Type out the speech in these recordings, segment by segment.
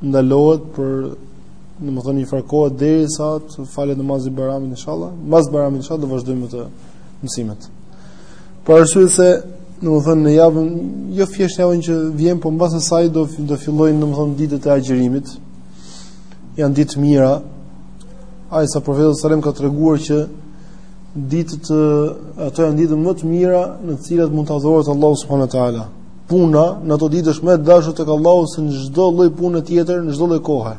ndalohet për domethënë një farë kohe derisa të falet namazi i Bajramit inshallah. Mbas Bajramit inshallah do vazhdojmë të mësimet. Për arsye se domethënë në javën jo thjesht javën që vjen, por mbas asaj do do fillojnë domethënë ditët e agjërimit. Janë ditë të mira. Aq sa profeti sallallahu ka treguar që ditët ato janë ditët më të mira në të cilat mund të adhurohet Allahu subhanahu wa taala. puna në ato ditë është më e dashur tek Allahu se në çdo lloj pune tjetër, në çdo lloj kohe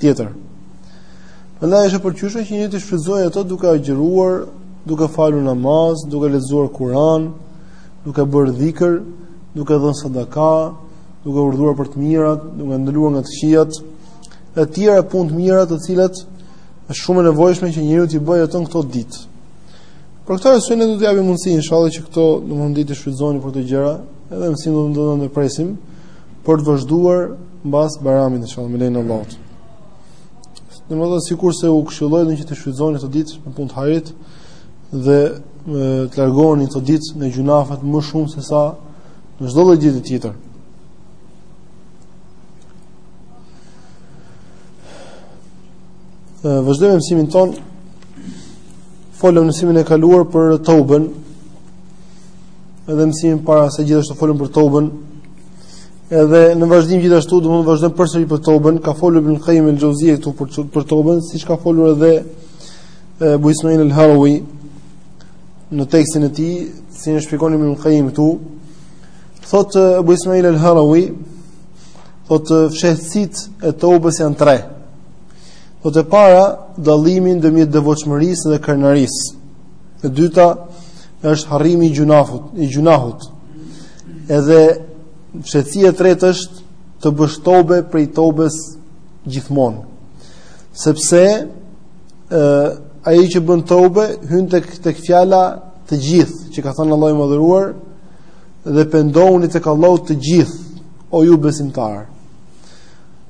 tjetër. Prandaj është e pëlqyeshme që njeriu t'i shfrytëzojë ato duke agjëruar, duke falur namaz, duke lexuar Kur'an, duke bërë dhikr, duke dhënë sadaka, duke urdhëruar për të mirat, duke ndaluar nga të këqijat, e tjera punë të mira të cilat është shumë e nevojshme që njeriu t'i bëjë ato në këto ditë. Për këtë arsye ne do t'ju japim mundësi inshallah që këto domethënë t'i shfrytëzoni për këto gjëra, edhe mësimin do të do ta ndërpresim për të vazhduar mbas Bajramit inshallah me lejen e Allahut. të madhëruar sikurse ju këshilloj dhe që t'i shfrytëzoni këto ditë me punë të hajrit dhe të largoheni këto ditë nga gjynahet më shumë se sa në çdo lloj dite tjetër. Vazhdojmë mësimin tonë Folëm në mësimin e kaluar për toben. Edhe mësimin para saj gjithashtu folëm për toben. Edhe në vazhdim gjithashtu do të vazhdojmë përsëri për toben. Ka folur Ibn Qayyim el-Jauziy këtu për për toben, siç ka folur edhe Abu Ismail al-Harawi në tekstin e tij, si e shpjegon Ibn Qayyim këtu. Thotë Abu Ismail al-Harawi, thotë fshehtësitë e tobes janë tre. Thotë e para, dallimi ndërmjet devotshmërisë dhe krenarisë. E dyta, është harrimi i gjynafit, i gjynahut. Edhe, fshehtësia e tretë është të bësh tobe prej tobes gjithmonë. Sepse ë ai që bën tobe hyn tek tek fjala të gjithë që ka thënë Allahu i madhëruar dhe pendohuni tek Allahu të gjithë o ju besimtarë.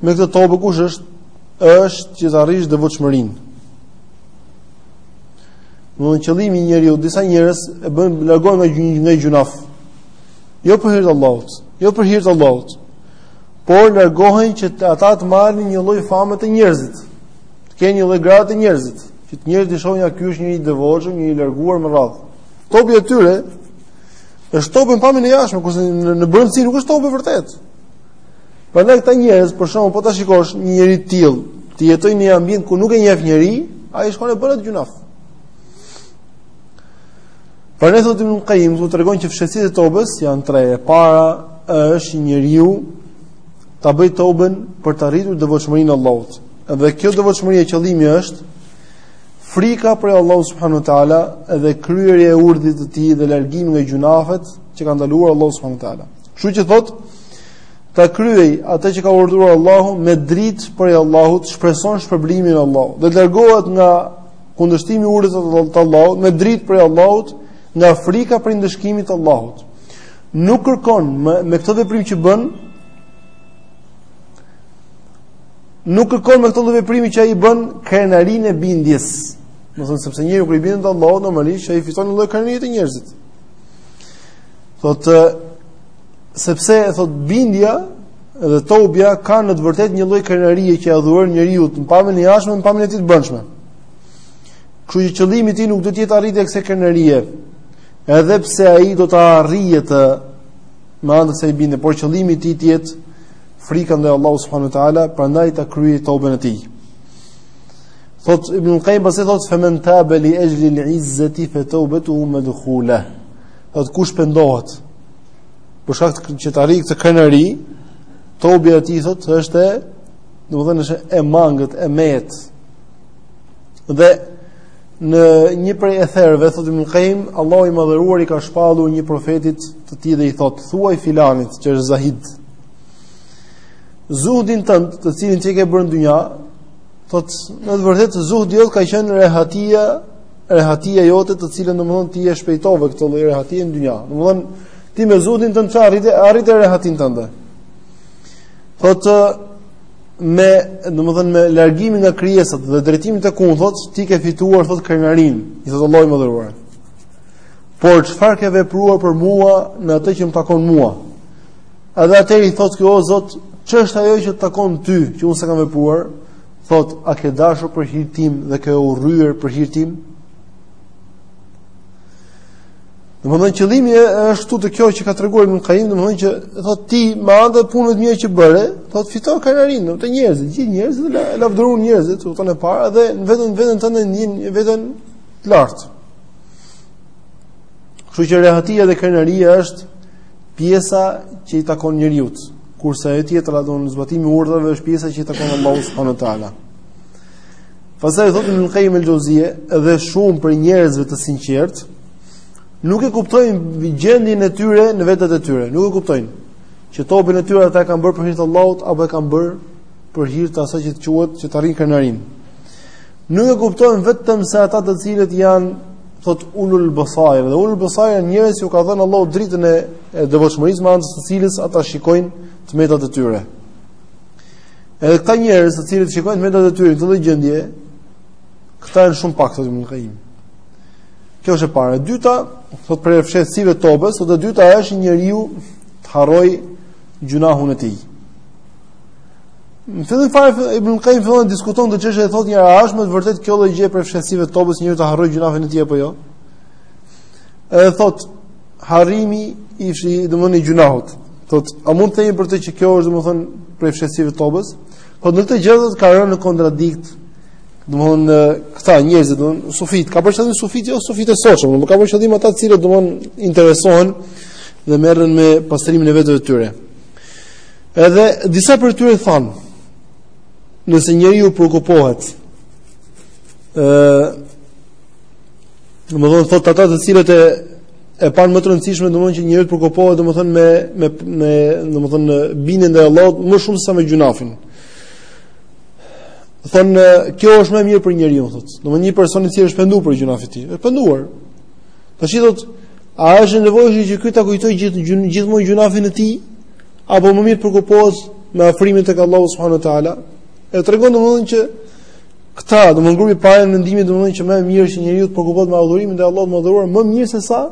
Me këtë tobe kush është? Është që të arrish devotshmërinë. Domethënë qëllimi i njeriut, disa njerëz e bën largohen nga gjunjë nga gjynafi. Jo për hir të Allahut, jo për hir të Allahut. Por largohen që të, ata të marrin një lloj fame te njerëzit. Të kenë një lloj grade te njerëzit, që njerëzit t'i shohin ja ky është një i devotshëm, një i larguar me radhë. Tobja e tyre është tobe në pamjen e jashtme, kurse në, në brendësi nuk është tobe e vërtetë. Prandaj këta njerëz, për shembull po ta shikosh një njeri të tillë, të jetojë në një ambient ku nuk e njeh njeri, ai shkon e bën atë gjunaf. Për ne thotë Ibn Qayyim, thotë tregon që fshehtësitë e tobës janë tre. E para është që njeriu ta bëj tobën për të arritur devotshmërinë e Allahut. Dhe kjo devotshmëri qëllimi është frika prej Allahut subhanahu wa taala dhe kryerja e urdhrit të tij dhe largimi nga gjunafet që ka ndaluar Allahu subhanahu wa taala. Kështu që thotë ta kryej atë që ka urdhëruar Allahu me dritë prej Allahut, shpreson shpërblimin e Allahut. Dhe largohet nga kundërshtimi i urdhrave të Allahut me dritë prej Allahut, nga frika prej ndëshkimit të Allahut. Nuk kërkon me, me këtë veprim që bën Nuk kërkon me këtë veprim që ai bën krenarinë e bindjes. Domethënë sepse njeriu kur i bindet Allahut normalisht ai fiton një lloj krenarie te njerëzit. Thotë sepse thot bindja dhe tobja kanë në të vërtetë një lloj krenarie që e zbukuron njeriun te pamja e jashtme në pamjen e tij të brendshme. Kështu që qëllimi i tij nuk do të jetë arritja e kësaj krenarie. Edhe pse ai do ta arrijë atë me anë se i bindet, por qëllimi i tij të jetë frika ndaj Allahut subhanuhu teala, prandaj ta kryejë tobën e tij. Thot Ibn Qayyim pse thot femen tabe li ajli al-izzati fa tawbatuhu madkhula. Thotë kush pendohet, për shkak që të arrijë këtë krenari, tobja e tij thotë është e, domethënë është e mangët, e metë. Dhe në një prej ethereve thotë Ibn Qayyim, Allahu i madhëruar i ka shpallur një profetit të tij dhe i thotë: "Thuaj filanit që është zahid. Zuhdin tënd, të cilin ti ke bërë në dynja, thotë, në të vërtetë zuhdi jot ka qenë rehatia rehatia jote të cilën domthon ti e shpejtove këtë lloj rehatie në dynja. Domthon ti me zuhdin tënd çfarë arrite? Arrite rehatin tënde. Thotë me domthon me largimin nga krijesat dhe drejtimin tek unë thotë ti ke fituar thotë krenarin, i thotë Allahu i madhëruar. Por çfarë ke vepruar për mua në atë që më takon mua? A dhe atëherë thotë ky o Zot, ç'është ajo që të takon ty, që unë s'e kam vepruar? Thot, a ke dashur për hir tim dhe ke urryer për hir tim? Domthon qëllimi është këtu te kjo që ka treguar Ibn Qayyim, domthon që thot ti me anë të punës së mirë që bëre, thot fitove krenarin te njerëzit, gjithë njerëzit të lavdëron njerëzit, do të para dhe në veten tënde ndjen veten të lart. Kështu që rehatia dhe krenaria është pjesa që i takon njeriut. Kurse e tjetra domethënë zbatimi i urdhërave është pjesa që i takon Allahut subhanahu wa taala. Pastaj thotë Ibn Qayyim el-Xheuzije dhe shumë prej njerëzve të sinqertë nuk e kuptojnë gjendjen e tyre në vetet e tyre, nuk e kuptojnë që tobën e tyre ata e kanë bërë për hir të Allahut apo e kanë bërë për hir të asaj që quhet që të arrijnë krenarinë. Nuk e kuptojnë vetëm se ata të cilët janë thotë ulul basair dhe ulul basair janë njerëz që u ka dhënë Allahu dritën e, e devotshmërisë me anë të së cilës ata shikojnë të metat e tyre. Edhe këta njerëz të cilët shikojnë të metat e tyre në këtë gjendje, këta janë shumë pak thotë Ibn Qayyim. Kjo është e para. E dyta, thotë prej fshehtësive të tobës, thotë e dyta është njeriu të harrojë gjynahun e tij. Në fillim fare Ibn Qayyim fillon të diskuton këtë çështje dhe thotë njëherë a është me të vërtetë kjo lloj gjëje prej fshehtësive të tobës njeriu të harrojë gjynahin e tij apo jo. Edhe thotë harrimi i fshi, domthonë i gjynahut. Thotë, a mund të themi për të që kjo është domthonë prej fshehtësive të tobës? Po në këtë gjë thotë kanë rënë në kontradikt. Domthonë këta njerëz domthonë sufit, ka për qëllim sufit jo sufit e sotshëm, domthonë ka për qëllim ata të cilët domthonë interesohen dhe merren me pastrimin e veteve të tyre. Edhe disa prej tyre thanë, nëse njeriu preokupohet, e, domethënë, thotë ata të cilët e, e panë më të rëndësishme, domethënë që njeriu të preokupohet, domethënë, me, me, me, domethënë, bindjen e Allahut, më shumë sesa me gjynahin. Thonë, kjo është më mirë për njeriun, thotë, domethënë një person i cili është pendu prej gjynahit të tij, është penduar. Tashi, thotë, a është e nevojshme që ky ta kujtojë gjithë, gjithë, gjithmonë gjynahin e tij, apo më mirë të preokupohet me afrimin tek Allahu subhanahu wa taala, e tregon domthonë që këta, domthonë grupi i parë mendimi domthonë që më e mirë është që njeriu të preokupohet me adhurimin te Allahu i madhëruar më mirë se sa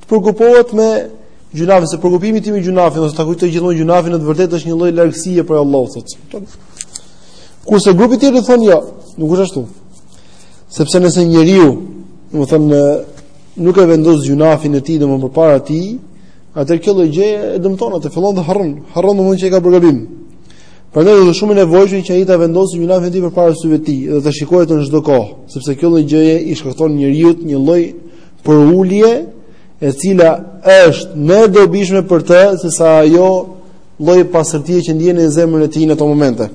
të preokupohet me gjynahin, se preokupimi i tij me gjynahin ose ta kujtojë gjithmonë gjynahin në të vërtetë është një lloj largësie prej Allahut thotë. Kurse grupi tjetër thonë jo, nuk është ashtu. Sepse nëse njeriu, domthonë nuk e vendos gjynahin e tij domthonë përpara tij, Atëherë kjo lloj gjëje e dëmton atë, fillon të harron, harron domthonë që e ka bërë gabim. Prandaj është shumë e nevojshme që ai ta vendosë gjynahin e tij përpara syve të tij dhe ta shikojë atë në çdo kohë, sepse kjo lloj gjëje i shkakton njeriut një lloj përulje e cila është më e dobishme për të se sa ajo lloj pastërtie që ndjen në zemrën e tij në ato momente.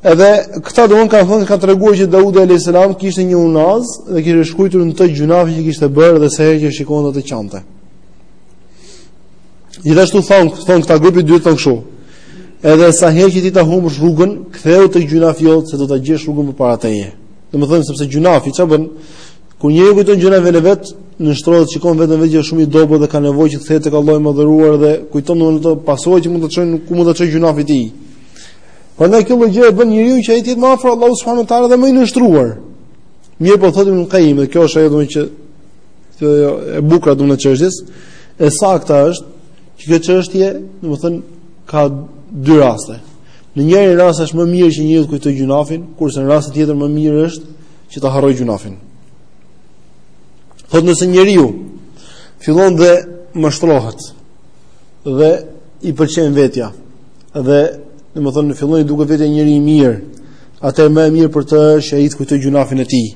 Edhe këta domethënë kanë thënë kanë treguar që Daudi alayhis salam kishte një unazë dhe kishte shkruar në të gjunafin që kishte bërë dhe sa herë që shikonte atë qante. Gjithashtu thon, thon këta grupi dy thon kështu. Edhe sa herë që ti ta humbësh rrugën, ktheu te gjunafi jot se do ta gjesh rrugën përpara teje. Domethënë sepse gjunafi çfarë bën? Kur njeriu kujton gjunafin e vet, nënshtrohet shikon veten e vet që është shumë i dobët dhe ka nevojë që të kthehet tek Allahu i madhëruar dhe kujton domethënë ato pasoja që mund të çojnë ku mund të çojë gjunafi i tij. Prandaj kjo gjë e bën njeriun që ai të jetë më afër Allahut subhanuhu teala dhe më i nënshtruar. Mirëpo thotë Ibn Qayyim, dhe kjo është ajo domethënë që kjo e bukura domethënë e çështjes, e sakta është që kjo çështje, domethënë ka dy raste. Në njërin rast është më mirë që njeriu të kujtojë gjunafin, kurse në rastin tjetër më mirë është që ta harrojë gjunafin. Thotë nëse njeriu fillon dhe mashtrohet dhe i pëlqen vetja, Dhe, domethënë, fillon i duket vetja njeri i mirë, atëherë më e mirë për të është që ai të kujtojë gjunafin e tij,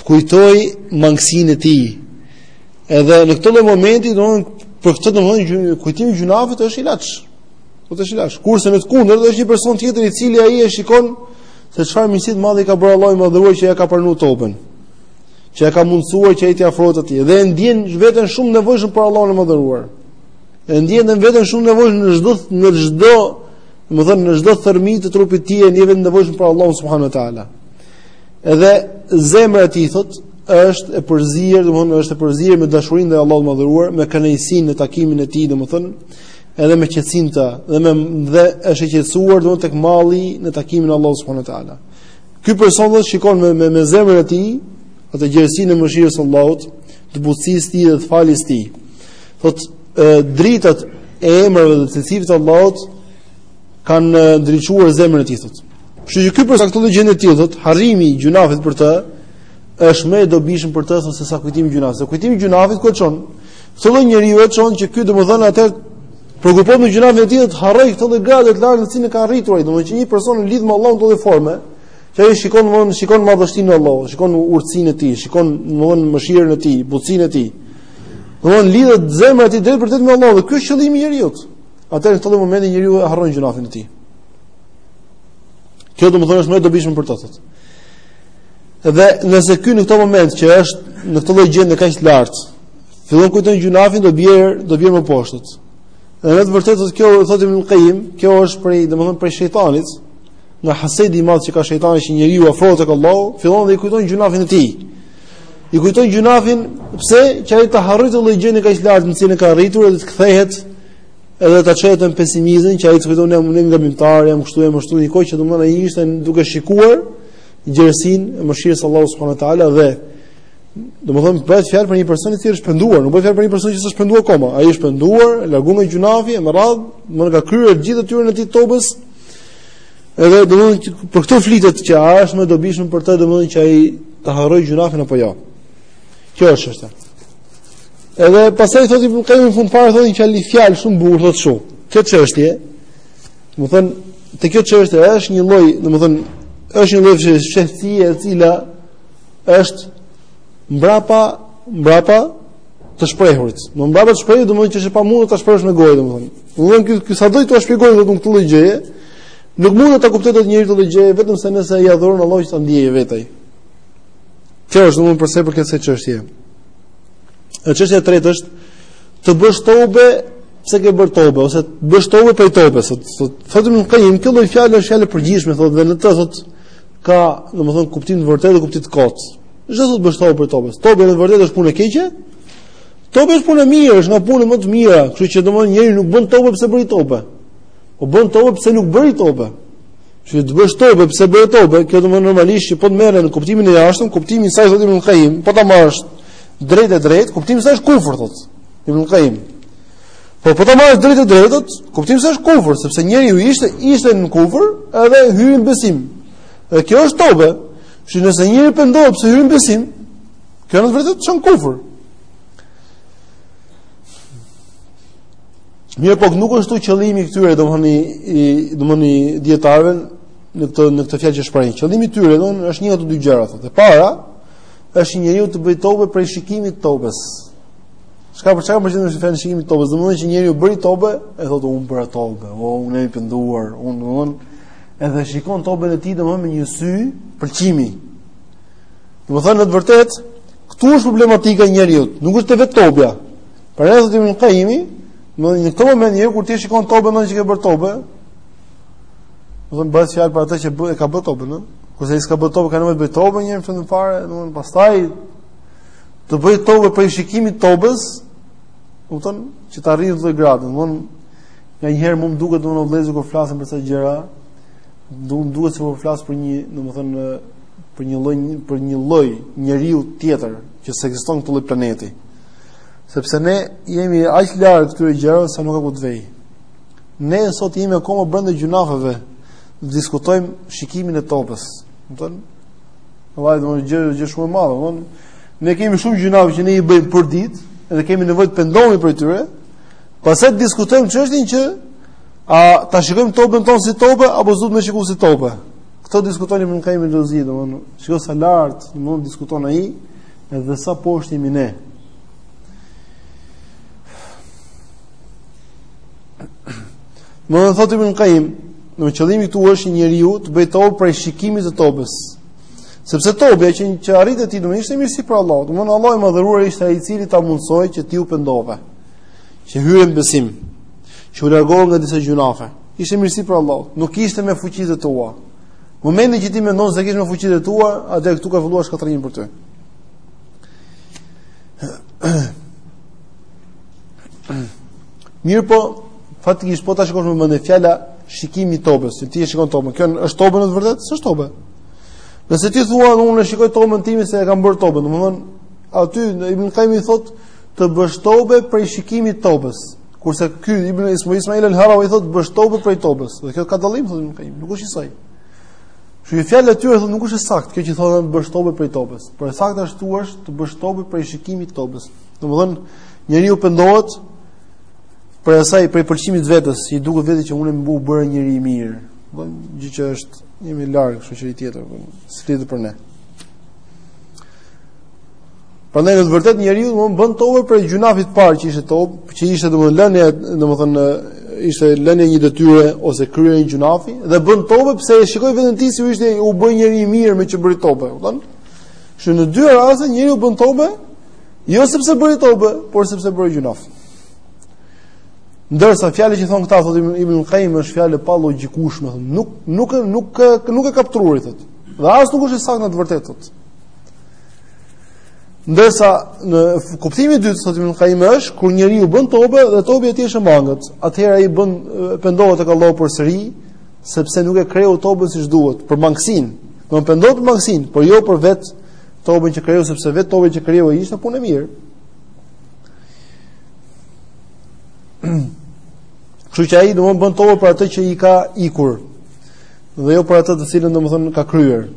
të kujtojë mangësinë e tij, edhe në këtë lloj momenti, domethënë për këtë domethënë, kujtimi i gjunafit është ilaç, po është ilaç. Kurse në të kundërt është një person tjetër i cili ai e shikon se çfarë mirësie të madhe i ka bërë Allahu i madhëruar që ia ka pranuar teuben. Që ia ka mundësuar që ai t'i afrohet atij dhe e ndjen veten shumë të nevojshëm për Allahun e madhëruar. E ndjen veten shumë të nevojshëm në çdo në çdo, domethënë në çdo thërrime të trupit të tij e ndjen veten të nevojshëm për Allahun subhanuhu teala. Edhe zemra e tij thotë është e përzier, domethënë është e përzier me dashurinë e Allahut të madhëruar, me kënaqësinë në takimin e tij, domethënë edhe me qetësinë të dhe me dhe është e qetësuar domethënë tek malli në takimin e Allahut subhanuhu teala. Ky person do shikon me me, me zemrën e tij atë gjerësinë e mëshirës së Allahut, të butësisë së tij dhe të faljes së tij. Thot dritat e emrave dhe të cilësive të Allahut kanë ndriçuar zemrën e tij thot. Kështu që ky person në këtë gjendje të tillë thot, harrimi i gjunafit për të është më e dobishme për të thot se sa kujtimi i gjunafit. Se kujtimi i gjunafit ku çon? Këtë lloj njeriu e çon që ky domethënë atë e preokupon me gjunafin e tij, harron këtë lloj grade të lartë në cilën e ka arritur ai, domethënë që një person i lidhur me Allahun në çdo formë, që ai shikon domethënë shikon madhështinë e Allahut, shikon urtësinë e tij, shikon domethënë mëshirën e tij, butësinë e tij. Domethënë lidhet zemra e tij drejtpërdrejt me Allahun dhe ky është qëllimi i njeriu. Atëherë në këtë moment njeriu e harron gjunafin e tij. Kjo do të thonë është më e dobishme për të thotë. Dhe nëse ky në këtë moment që është në këtë lloj gjendje kaq të lartë, fillon kujton gjunafin do bjerë, do bjerë më poshtë. Dhe në të vërtetë thotë kjo thotë Ibn Qayyim, kjo është prej domethënë prej shejtanit, nga hasedi i madh që ka shejtani që njeriu afrohet tek Allahu, fillon dhe i kujton gjunafin e tij. I kujtoj gjunafin pse që ai të harrojë atë lloj gjendje kaq të lartë në cilën ka arritur dhe të kthehet edhe ta çojë atë në pesimizëm që ai të kujton jam unë gabimtar, jam kështu jam ashtu në një kohë që domethënë ai ishte duke shikuar gjerësinë e mëshirës së Allahut subhanahu wa taala dhe domethënë bëhet fjalë për një person i cili është penduar, nuk bëhet fjalë për një person që s'është penduar akoma. Ai është penduar, larguar nga gjunafi, me radhë, domethënë ka kryer gjithë detyrën e tij tobes, Edhe do të thotë për këtë flitet që a është më e dobishme për të domethënë që ai të harrojë gjunafin apo jo. Kjo është çështja. Edhe pastaj thotë Ibn Qayyim në fund fare thotë një fjalë fjalë shumë bukur thotë kështu. Kjo çështje, domethënë, te kjo çështje është një lloj, domethënë, është një lloj fshehtësie e cila është mbrapa mbrapa të shprehurit. Domethënë mbrapa të shprehurit do të thotë që është e pamundur ta shprehësh me gojë, domethënë. Do të thotë ky sado ta shpjegojë domethënë këtë lloj gjëje, nuk mund ta kuptojë dot njeri këtë lloj gjëje vetëmse nëse ai adhuron Allahun që ta ndjejë vetë ai. Kjo është domethënë përsa i përket çështjes. E çështja e tretë është të bësh tobe pse ke bërë tobe ose të bësh tobe për tobe, thotë thotë Ibn Qayyim kjo lloj fjalë është fjalë e përgjithshme thotë dhe në të thotë ka domethënë kuptim të vërtetë dhe kuptim të kotë. Ç'do të thotë të bësh tobe për tobe. Tobe në vërtetë është punë e keqe? Tobe është punë e mirë, është nga punët më të mira, kështu që domethënë njeriu nuk bën tobe pse bëri tobe. Po bën tobe pse nuk bëri tobe. Që të bësh tobe pse bëre tobe, kjo domethënë normalisht që po të merret në kuptimin e jashtëm, kuptimi i saj thotë Ibn Qayyim, po ta marrësh drejt e drejt, kuptimin e saj është kufër thotë Ibn Qayyim. Po po ta marrësh drejt e drejt, kuptimin e saj është kufër, sepse njeriu ishte ishte në kufër, edhe hyri në besim. Dhe kjo është tobe. Që nëse njeriu pendohet pse hyri në besim, kjo në të vërtetë është kufër. Mirëpo nuk është këtu qëllimi i këtyre, domethënë i dijetarëve, në këtë në këtë fjalë që shprehin. Qëllimi i tyre domethënë është një nga këto dy gjëra thotë. E para është njeriu të bëjë tobe për shikimin e tobes. Çka për çka përgjithësisht është fjalë shikimi i tobes, domethënë që njeriu bëri tobe, e thotë unë bëra tobe, o unë jam i penduar, unë domthon Edhe shikon toben e tij domthonë me një sy pëlqimi. Domethënë në të vërtetë, këtu është problematika e njeriut, nuk është vetë tobja. Prandaj thotë Ibn Qayyimi, domethënë në këtë moment njeriu kur ti shikon toben domethënë që ke bërë tobe, domethënë bëhet fjalë për atë që e ka bërë toben, ëh. Kurse ai s'ka bërë tobe, ka nevojë të bëjë tobe një herë më parë, domthonë pastaj të bëjë tobe për shikimin e tobes, kupton, që të arrijë atë lloj grade, domthonë Nga një herë më duket domethënë vëllezër kur flasim për këto gjëra, më duket se po flas për një, domethënë për një lloj për një lloj njeriu tjetër që s'ekziston këtu në planetin. Sepse ne jemi aq larg këtyre gjërave sa nuk ka ku të vejë. Ne sot jemi akoma brenda gjunafeve, diskutojmë shikimin e tobës. Domethënë, vallë do të gjë gjë shumë e madhe, domethënë ne kemi shumë gjunafe që ne i bëjmë për ditë, edhe kemi nevojë të pendohemi prej tyre, Pastaj diskutojmë çështjen që a ta shikojmë tobën tonë si tobë apo s'do ta shikojmë si tobë. Kto diskuton Ibn Qayyim Xheuzi, domthonë, shiko sa lart, domthonë diskuton ai dhe sa poshtë jemi ne. Më dhe thotë Ibn Qayyim, domethënë qëllimi këtu është që njeriu të bëjë tobë prej shikimit të tobës. Sepse tobja që që arrite ti domethënë ishte mirësi prej Allahut. Domethënë Allahu i madhëruar ishte ai i cili ta mundsoi që ti u pendove. që hyre në besim, që u largove nga disa gjunafe. Ishte mirësi prej Allahut, nuk ishte me fuqitë e tua. Momentin që ti mendon se ishte me fuqitë e tua, atëherë këtu ka filluar shkatërrimi për ty. Mirëpo, faktikisht po ta shikosh me mendje fjala shikimi i tobës, ti e shikon tobën. Kjo është tobë në të vërtetë, s'është tobë. Nëse ti thua unë e shikoj tobën time se e kam bërë tobën, domethënë aty Ibn Qayyimi thotë të bësh tobe prej shikimit të tobës. Kurse ky Abu Ismail al-Harawi thotë të bësh tobe prej tobës. Dhe kjo ka dallim thotë Ibn Qayyim, nuk është e saktë. Kjo një fjalë e tyre thotë nuk është e saktë, kjo që thonë të bësh tobe prej tobës. Por e saktë ashtu është të bësh tobe prej shikimit të tobës. Domthon njeriu pendohet prej asaj prej pëlqimit të vetes, i duket vetja që unë u bëra njeri i mirë. Do gjë që është një më larg, kështu që i tjetër, po, si ti për ne. Prandaj në të vërtetë njeriu domethënë bën tobë prej gjunafit të parë që ishte tobë, që ishte domethënë lënia, domethënë ishte lënia e një detyre ose kryerja e një gjunafi dhe bën tobë pse e shikoi veten e tij se u ishte u bë njeri i mirë meqë bëri tobë, kupton? Që në dy raste njeriu bën tobë jo sepse bëri tobë, por sepse bëri gjunaf. Ndërsa fjalët që thon këta thotë Ibn Qayyim është fjalë pa logjikë, domethënë, nuk nuk nuk nuk e kap truri. Dhe as nuk është saktë në të vërtetë. Ndërsa në kuptimin e dytë thotë Ibn Qayyim është kur njeriu bën tobe dhe tobja e tij është e mangët, atëherë ai bën pendohet tek Allahu përsëri, sepse nuk e kreu tobën siç duhet, për mangësinë. Domethënë pendohet për mangësinë, por jo për vet tobën që kreu sepse vet tobja që kreu ai ishte punë e mirë. Kështu që ai domethënë bën tobë për atë që i ka ikur. dhe jo për atë të cilën domethënë ka kryer.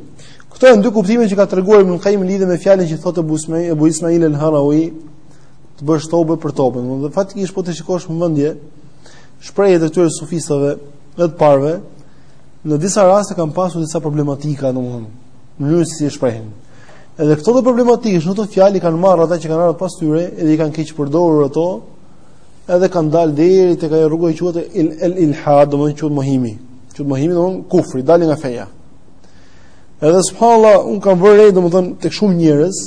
Këto janë dy kuptime që ka treguar Ibn Qayyim lidhje me fjalën që thotë Abu Ismail, Abu Ismail al-Harawi, të bësh tobe për tobën. Dhe faktikisht po të shikosh me mendje shprehjet e këtyre sufistëve të parëve, në disa raste kanë pasur disa problematika, domethënë, në mënyrën si e shprehin. Edhe këto problematikat, këto fjalë kanë marrë ata që kanë ardhur pas tyre, edhe i kanë keqpërdorur ato, edhe kanë dalë deri tek ajo rrugë që quhet el-ilhad, domethënë quhet mohimi. Quhet mohimi domthon kufri, dalja nga feja. Edhe subhanallah, un kam vënë re domthon tek shumë njerëz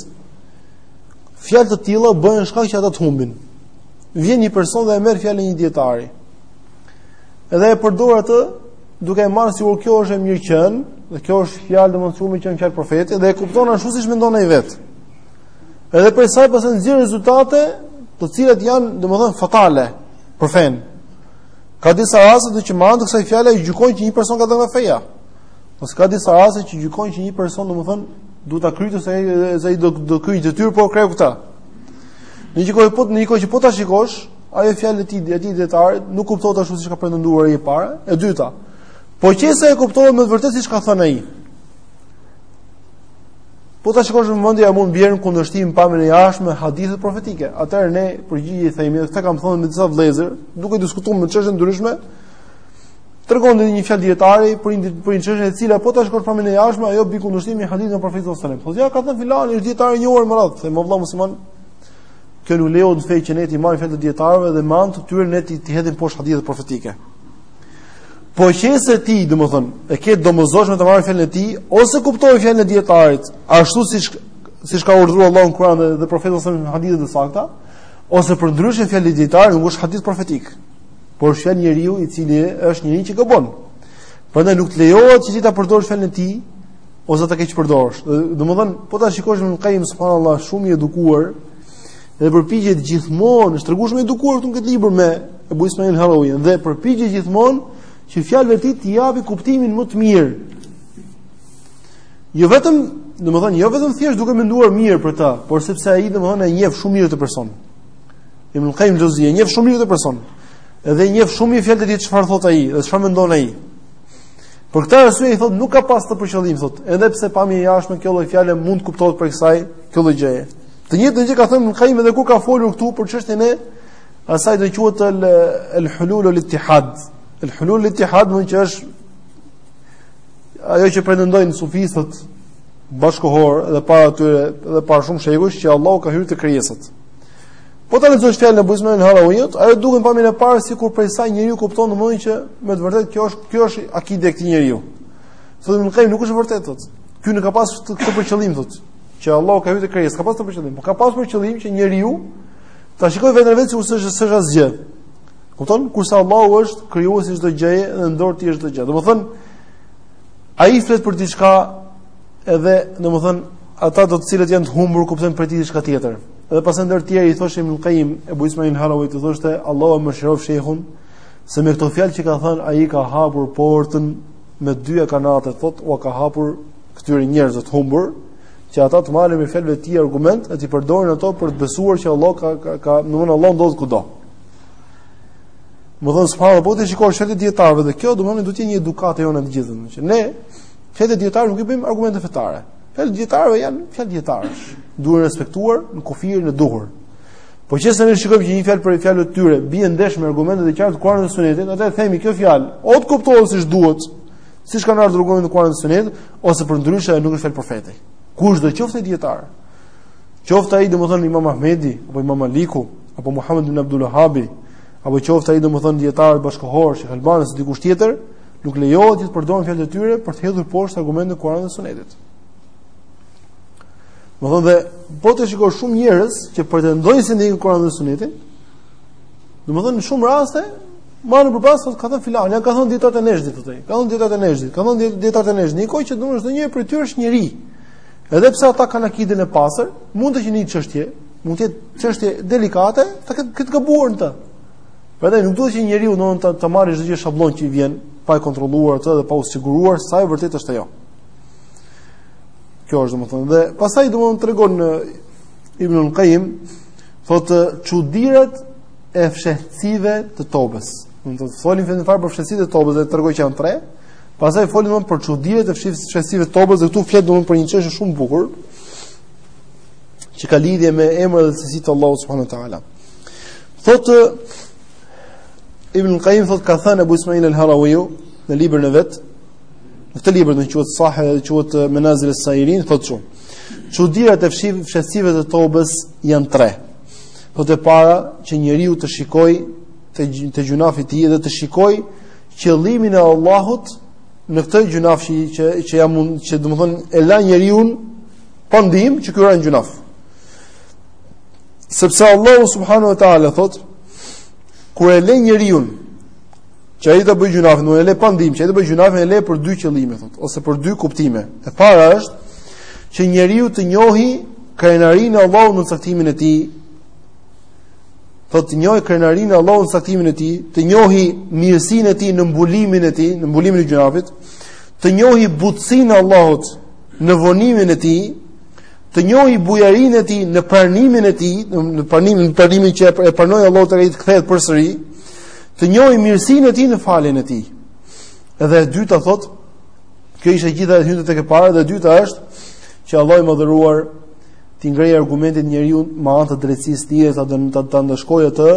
fjalë të tilla bëhen shkak që ata të humbin. Vjen një person dhe e merr fjalën e një dietari. Edhe e përdor atë duke e marrë sikur kjo është e mirëqenë, dhe kjo është fjalë domethënë që janë fjalë profeti dhe e kupton ashtu siç mendon ai vet. Edhe pastaj pas nxjerr rezultate, të cilat janë domethënë fatale për fenë. Ka disa raste të që me anë të kësaj fjale e gjykojnë që një person ka dalë nga feja. Ose ka disa raste që gjykojnë që një person, domethënë, duhet ta kryejë se s'bën, ai do do kryejë detyrë, po kreu këtë. Në një kohë po në një kohë që po ta shikosh, ajo fjalë e atij e atij dietarit nuk kuptohet ashtu siç ka pretenduar ai e para, e dyta. Po qe se kuptohet me të vërtetë siç ka thënë ai. Po ta shikosh me mendje ajo bie në kundërshtim pamjen e jashtme me hadithe profetike. Atëherë ne përgjigje i themi, këtë kam thënë me disa vëllezër, duke diskutuar për çështje të ndryshme, tregon një fjalë dietari për një për një çështje e cila po ta shikosh pamjen e jashtme, ajo bie në kundërshtim me hadithin e profetit sallallahu alajhi wasallam. Po ja ka thënë filani, është dietar i njohur me radhë, them vëlla musliman kjo nuk lejohet në fe që ne t'i marrim fjalët e dietarëve dhe me anë të tyre ne t'i hedhim poshtë hadithet profetike. Po qe se ti, domethën, e ke të domosdoshme të marrësh fjalën e tij ose kuptoje fjalën e dietarit, ashtu siç siç ka urdhëruar Allahu në Kur'an dhe, dhe profeti ose në hadithe të sakta, ose përndryshe fjala e dietarit nuk është hadith profetik. Por është fjalë njeriu i cili është njeri që gabon. Prandaj nuk të lejohet që ti ta përdorësh fjalën e tij ose ta keqpërdorësh. Domethën, po ta shikosh Ibn Qayyim subhanallahu shumë i edukuar, dhe përpiqet gjithmonë, është treguar shumë i edukuar këtu në këtë libër me Abu Ismail Harawi dhe përpiqet gjithmonë që fjalëve të tij t'u japi kuptimin më të mirë. Jo vetëm, domethënë, jo vetëm thjesht duke menduar mirë për ta, por sepse ai domethënë e njeh shumë mirë atë person. Ibn Qayyim Jauziyja e njeh shumë mirë atë person. Edhe e njeh shumë mirë fjalët e tij çfarë thot ai dhe çfarë mendon ai. Për këtë arsye ai thot nuk ka pas këtë për qëllim thot, edhe pse pamja e jashtme kjo lloj fjale mund të kuptohet prej saj, kjo lloj gjëje. Të njëjtën gjë ka thënë Ibn Qayyim edhe kur ka folur këtu për çështjen e asaj që quhet al-hulul al-ittihad. Al-hulul al-ittihad domethënë është ajo që pretendojnë sufistët bashkohor dhe para atyre dhe para shumë shekujsh që Allahu ka hyrë te krijesat. Po ta lexosh fjalën e Abu Ismail Harawiut, ajo duket pamjen e parë sikur prej saj njeriu kupton domosdoshmë që me të vërtetë kjo është kjo është akide e këtij njeriu. Domethënë nuk është vërtetë thotë. Ky nuk ka pas këtë për qëllim thotë. që Allahu ka hyrë te krijesat, ka pasur për qëllim, por ka pasur për qëllim që njeriu ta shikojë veten e vet sikur është s'është asgjë. Kupton? Kurse Allahu është krijuesi i çdo gjëje dhe në dorë të tij është çdo gjë. Domethën ai flet për diçka edhe domethën ata të cilët janë të humbur kuptojnë për diçka tjetër. Edhe pastaj ndër të tjera thoshte Ibn Qayyim Abu Ismail Harawit thoshte Allahu e mëshiroftë shehun se me këto fjalë që ka thënë ai ka hapur portën me dy kanate thotë u ka hapur këtyre njerëzve të humbur, që ata të marrin prej fjalëve të tij argument e t'i përdorin ato për të besuar që Allah ka ka, ka domthonë Allahu ndodhet kudo. Domthonë subhanallahu po t'i shikosh fjalët e dietarëve dhe kjo domthonë duhet të jetë një edukatë jona të gjithëve domthonë që ne fjalët e dietarëve nuk i bëjmë argumente fetare. Fjalët e dietarëve janë fjalë dietarësh. Duhen respektuar në kufirin e duhur. Po qe se ne shikojmë që një fjalë prej fjalëve të tyre bie ndesh me argumentet e qarta të Kuranit dhe Sunetit, atëherë themi kjo fjalë, o të kuptohet siç duhet, Siç kanë ardhur argumentet e Kur'anit dhe Sunetit, ose përndryshe ajo nuk është fjalë profeti. Kushdo qoftë dietar? Qoftë ai domethënë Imam Ahmedi apo Imam Maliku apo Muhammed ibn Abdul Wahhabi apo qoftë ai domethënë dietar bashkëkohor Sheikh Albani ose dikush tjetër, nuk lejohet që të përdoren fjalët e tyre për të hedhur poshtë argumentin e Kur'anit dhe Sunetit. Domethënë dhe, po të shikosh shumë njerëz që pretendojnë se ndjekin Kur'anin dhe Sunetin, domethënë në shumë raste Marrin për bazë thotë ka thënë filan, ja kanë thënë dietarët e Nexhdit thotë. Kanë thënë dietarët e Nexhdit, kanë thënë dietarët e Nexhdit. Në kohë që domethënë njëri prej tyre është njeri. Edhe pse ata kanë akiden e pastër, mundet që në një çështje, mund të jetë çështje delikate, ta ketë ketë gabuar në të. Prandaj nuk duhet që njeriu domethënë të, të marrë çdo gjë shabllon që i vjen pa e kontrolluar atë dhe pa u siguruar sa e vërtetë është ajo. Kjo është domethënë dhe pastaj domethënë tregon Ibn Qayyim thotë çudirat e fshehtësive të tobës. Domethënë foli fillim fare për fshehtësitë e tobës dhe tregoi që janë tre. Pastaj foli domethënë për çuditë e fshehtësive të tobës dhe këtu flet domethënë për një çështje shumë të bukur që ka lidhje me emrat dhe cilësitë e Allahut subhanuhu teala. Thotë Ibn Qayyim thotë ka thënë Abu Ismail al-Harawi në librin e vet, në këtë libër që quhet Sahih dhe quhet Manazil as-Sairin, thotë çu. Çuditë e fshehtësive të tobës janë tre. Thotë e para që njeriu të shikojë te gjunafi i tij dhe të shikojë qëllimin e Allahut në këtë gjunaf që që, që jam mund që domethënë e la njeriun pa ndihmë që kryen gjunaf. Sepse Allahu subhanahu wa taala thotë kur e le njeriun Që ai të bëj gjunafin, kur e le pa ndihmë, që ai të bëj gjunafin e le për dy qëllime thotë, ose për dy kuptime. E para është që njeriu të njohi krenarinë e Allahut në caktimin e tij. Thotë të njohi krenarinë e Allahut në caktimin e tij, të njohi mirësinë e tij në mbulimin e tij, në mbulimin e gjunafit, të njohi butësinë e Allahut në vonimin e tij, të njohi bujarinë e tij në pranimin e tij, në pranimin, në pranimin që e pranoi Allahu të rikthehet përsëri. të njohë mirësinë e tij në faljen e tij. Edhe e dyta thot, kjo ishte gjitha hyn tek e para dhe e dyta është që Allahu i madhëruar t'i ngrejë argumentin njeriut me anë të drejtësisë të tij saqë të ta ndëshkojë atë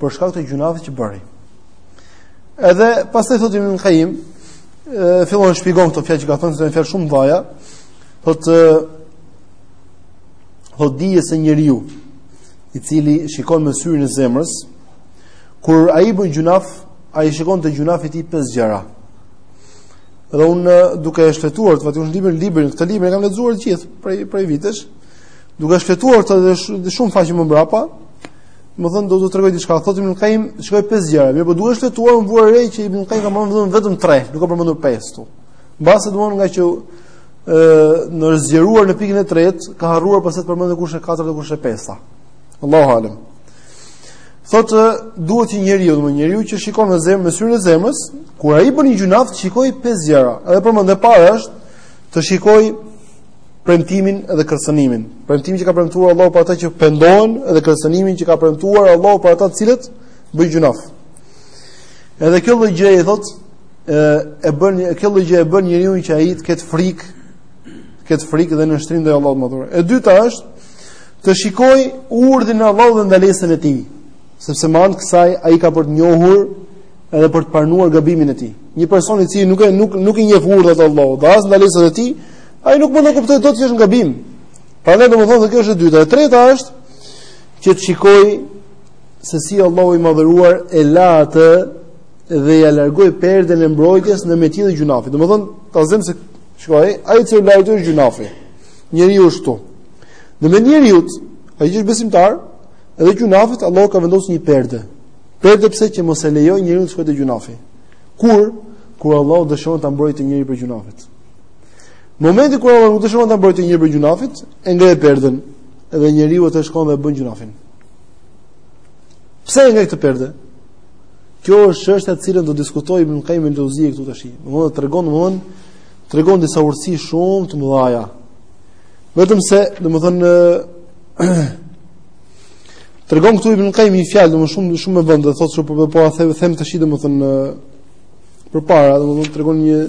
për shkak të gjunave që bëri. Edhe pastaj thotë Ibn Qayyim, fillon të shpjegon këto fjalë që ka thënë se janë fjalë shumë të mdhaja, thotë thotë dije se njeriu i cili shikon me syrin e zemrës, Kur ai bën gjunaf, ai shikon te gjunafi i tij pesë gjëra. Dhe un duke e shfletuar, këtë librin, librin, këtë libër e kam lexuar të gjithë prej prej vitesh. Duke shfletuar edhe shumë faqe më mbrapa, domethënë do të tregoj diçka, thotë Ibn Qayyim, shikoj pesë gjëra, mirëpo duke shfletuar un vura re që Ibn Qayyim ka marrë vetëm vetëm 3, nuk ka përmendur pesë këtu. Mbase domethënë ngaqë është zgjeruar në pikën e tretë, ka harruar pastaj të përmendë kush e katërta dhe kush e pesta. Allahu alem. Thotë, duhet që njeriu, do njeriu që shikon në zemër me syrin e zemrës, kur ai bën një gjunaf, të shikojë pesë gjëra. Edhe përmend e para është të shikoj premtimin dhe kërcënimin. Premtimin që ka premtuar Allahu për ata që pendohen dhe kërcënimin që ka premtuar Allahu për ata të cilët bëjnë gjunaf. Edhe kjo lloj gjëje thot e e bën kjo lloj gjëje e bën njeriu që ai të ketë frikë, të ketë frikë dhe nënshtrim ndaj Allahut të madhëruar. E dyta është Të shikoj urdhrin e Allahut dhe ndalesën e tij, sepse me anë të kësaj ai ka për të njohur edhe për të pranuar gabimin e tij. Një person i cili nuk e nuk nuk i njeh urdhët e Allahut, as ndalesat e tij, ai nuk mund të kuptojë dot që është në gabim. Prandaj domethënë se kjo është e dyta. E treta është që të shikoj se si Allahu i madhëruar e la atë dhe ja largoi perden e mbrojtjes ndërmjet tij dhe gjunafit. Domethënë, ta zëm se shikoj, ai që lajë gjunafit. Njeriu është këtu. Në mes njeriut, ai që është besimtar, edhe gjunafit, Allahu ka vendosur një perde. Perde pse? Që mos e lejoj njeriu të shkojë te gjunafi. Kur? Kur Allahu dëshiron ta mbrojë të njëri për gjunafit. Në momentin kur Allahu nuk dëshiron ta mbrojë njerin prej gjunafit, e ngre perden dhe njeriu shkon dhe bën gjunafin. Pse e ngre këtë perde? Kjo është çështja e cilën do diskutojë Ibn Qayyim el Xheuzi këtu tash. Domethënë tregon domthon tregon disa urtësi shumë të mëdha. Vetëm se, domethënë tregon këtu Ibn Qayyim një fjalë domethënë shumë shumë me vend, thotë se po po, po them, them tash domethënë përpara, domethënë tregon një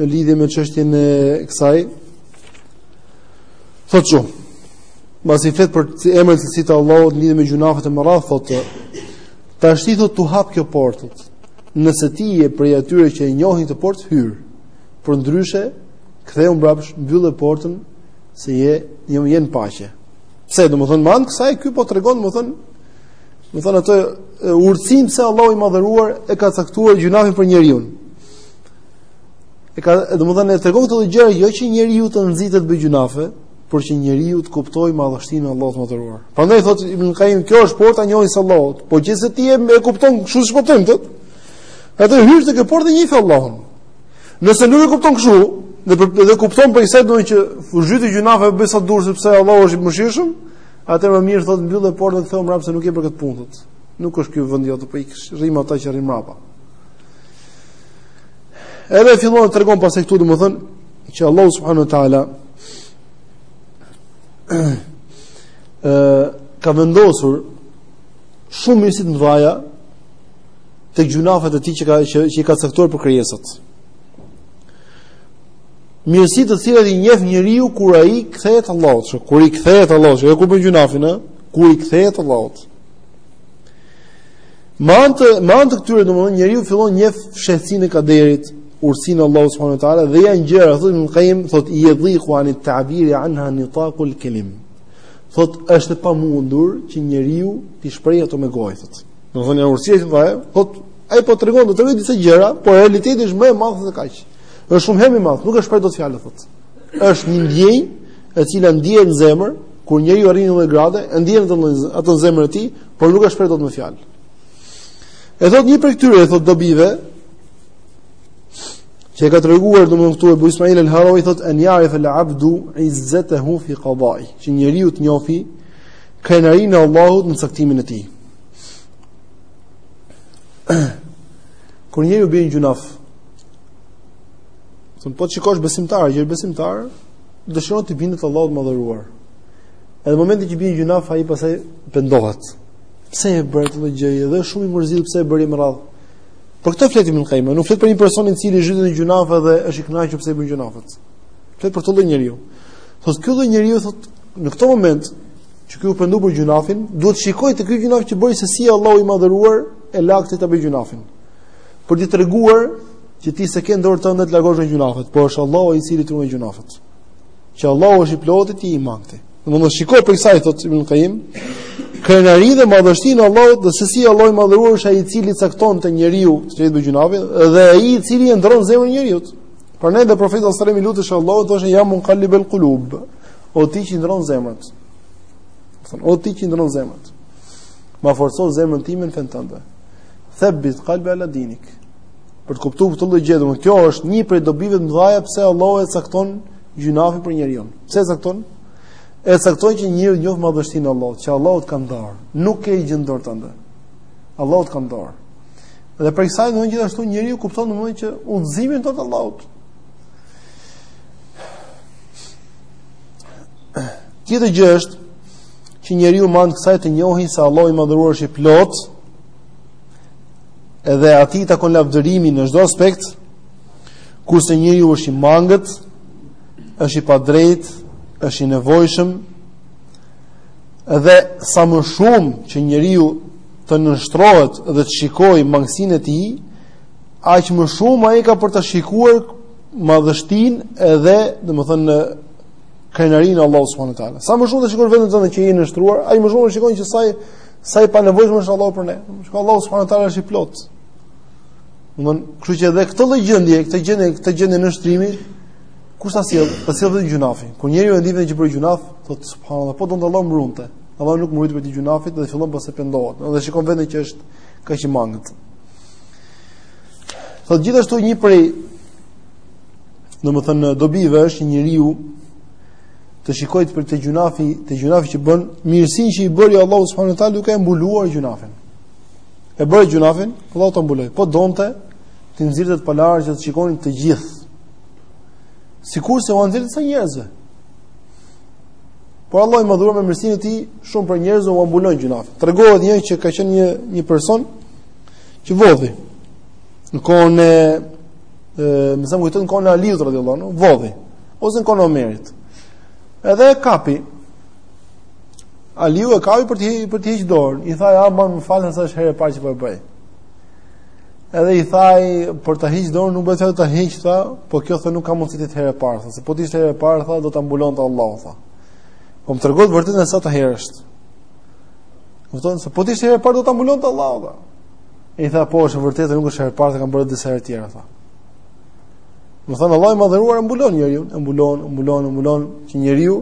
në lidhje me çështjen e kësaj. Thotë çu. Mbasi flet për emrat e cilësitë e Allahut lidhje me gjunafet e mëdha, thotë tashi thotë t'u hap kjo portë. Nëse ti je prej atyre që e njohin këtë portë, hyr. Për ndryshe, ktheu mbrapsh, mbylle portën se je je në paqe. Pse, domethënë, me anë kësaj, ky po tregon, domethënë, domethënë atë urtësinë pse Allah i madhëruar e ka caktuar gjunafin për njeriun. E ka, domethënë, e tregon këto gjëra, jo që njeriu të nxitet bë gjunafe, por që njeriu të kuptojë madhështinë e Allahut madhëruar. Prandaj thotë Ibn Qayyim, kjo është porta e njohjes së Allahut, por nëse ti e kupton, kështu siç kuptojmë këtë. Atëherë hyr te kjo portë e njihe Allahun. Nëse nuk e kupton kështu, dhe për, dhe kupton prej kësaj domethënë që zhytu gjynafe bëj sa do sepse Allahu është i mëshirshëm, atëherë më mirë thotë mbylle portën kthehu mbrapa se nuk je për këtë punë. Nuk është ky vendi jot, po ik e rri me ata që rrinë mbrapa. Edhe fillon të tregon pas këtu domethënë që Allahu subhanahu wa taala ë ka vendosur shumë mirësi të mëdha tek gjunafet e tij që ka që, që i ka caktuar për krijesat. Mirësi të cilat i njeh njeriu kur ai i kthehet Allahut, kur i kthehet Allahut, jo kur bën gjunafin, ë, kur i kthehet Allahut. Me anë të me anë të këtyre domthonë njeriu fillon njeh fshehtësinë e kaderit, urtësinë e Allahut subhanahu wa taala dhe janë gjëra thotë Ibn Qayyim thotë i yadhiqu an at-ta'bir anha nitaq al-kalim. Thotë është e pamundur që njeriu të shprehë ato me gojë thotë. Domthonë urtësia që thotë, thotë ai po tregon do të rrit disa gjëra, por realiteti është më i madh se kaq. Është shumë herë më i madh, nuk e shpreh dot fjala thotë. Është një ndjenjë e cila ndihet në zemër kur njeriu arrin një gradë, e ndjen atë në zemrën e tij, por nuk e shpreh dot me fjalë. E thot një prej këtyre, thot dobive, që e ka treguar domethënë këtu Abu Ismail al-Harawi thot an ya'rif al-'abdu 'izzatahu fi qada'i, që njeriu të njohë krenarinë e Allahut në caktimin e tij. Kur njeriu bën gjunaf, thon po të shikosh besimtar, që është besimtar, dëshiron t'i bindet Allahut të madhëruar. Edhe në momentin që bën gjunaf ai pastaj pendohet. Pse e bëri këtë gjë? Dhe është shumë i mërzitur pse e bëri më radh. Për këtë flet Ibn Qayyim, nuk flet për një person i cili zhytet në gjunafe dhe është i kënaqur pse i bën gjunafet. Flet për këtë lloj njeriu. Thotë ky lloj njeriu thotë në këtë moment që ky u pendu për gjunafin, duhet shikojë te ky gjunaf që bëri se si Allahu i madhëruar e la këtë ta bëjë gjunafin. Për të treguar që ti s'e ke në dorë tënde të largohesh nga gjunafet, por është Allahu i cili të ruan nga gjunafet. që Allahu është i plotë ti i mangët. Domthonë shikoj prej kësaj thotë Ibn Qayyim, krenarinë dhe madhështinë e Allahut dhe se si Allahu i madhëruar është ai i cili cakton te njeriu, të bëjë gjunafe dhe ai i cili e ndron zemrën e njeriut. Prandaj dhe profeti sallallahu alajhi wasallam i lutesh Allahut thoshte ja muqallib el qulub, o ti që ndron zemrat. Thonë o ti që ndron zemrat. Ma forco zemrën time në fenë tënde. Thabbit qalbi ala dinik. Për të kuptuar këtë lloj gjëje, domethënë kjo është një prej dobive të mëdha pse Allahu e cakton gjynafin për njeriun. Pse e cakton? E cakton që njeriu të njohë madhështinë e Allahut, që Allahu të ka në dorë, nuk ke gjë në dorë tënde. Allahu të ka në dorë. Dhe prej kësaj domethënë gjithashtu njeriu kupton domethënë që udhëzimi në dorë të Allahut. Tjetër gjë është që njeriu me anë të kësaj të njohë se Allahu i madhëruar është i plotë edhe atij i takon lavdërimi në çdo aspekt, kurse njeriu është i mangët, është i padrejtë, është i nevojshëm, dhe sa më shumë që njeriu të nënshtrohet dhe të shikojë mangësinë e tij, aq më shumë ai ka për të shikuar madhështinë edhe, domethënë, në krenarinë e Allahut subhanahu wa taala. Sa më shumë të shikosh veten tënde që je i nënshtruar, aq më shumë shikon që sa i Sa i panevojshëm është Allahu për ne. Që Allahu subhanahu wa taala është i plotë. Domthon, kështu që edhe këtë lloj gjendje, këtë gjendje, këtë gjendje nënshtrimi, kush ta sjell? Ta sjell vetë gjunafi. Kur njeriu e ndjen që bëri gjunaf, thot subhanallah, po të donte Allahu më mbronte. Allahu nuk më mbrojti prej gjunafit dhe fillon pastaj pendohet. Dhe shikon veten që është kaq i mangët. Thot gjithashtu një prej domethënë dobive është njeriu të shikojë për te gjynafi, te gjynafi që bën, mirësinë që i bëri Allahu subhanahu wa taala duke e mbuluar gjynafin. E bëri gjynafin, Allahu ta mbuloi. Po donte të nxirrte të palarat që t'i shikonin të gjithë. Sikurse ua nxjerr disa njerëzve. Por Allahu i madhëruar me mirësinë e tij shumë prej njerëzve ua mbulon gjynafin. Tregohet një që ka qenë një një person që vodhi në kohën e më sa më kujtohet në kohën e Aliut radhiyallahu anhu, vodhi. ose në kohën e Omerit. Edhe e kapi. Aliu e kapi për të për t'i hequr dorën. I tha aman më fal se është herë e parë që po e bëj. Edhe i tha për të hequr dorën nuk bëhet, ta heq tha, po kjo tha nuk ka mundësi të jetë herë e parë, se po të ishte herë e parë tha do ta mbulonte Allahu tha. Po më tregon vërtet se e sata herë është. Kupton se po të ishte herë e parë do ta mbulonte Allahu tha. I tha po është e vërtetë nuk është herë e parë, e kam bërë disa herë tjera tha. Domethënë Allahu i madhëruar e mbulon njeriun, e mbulon, e mbulon, e mbulon që njeriu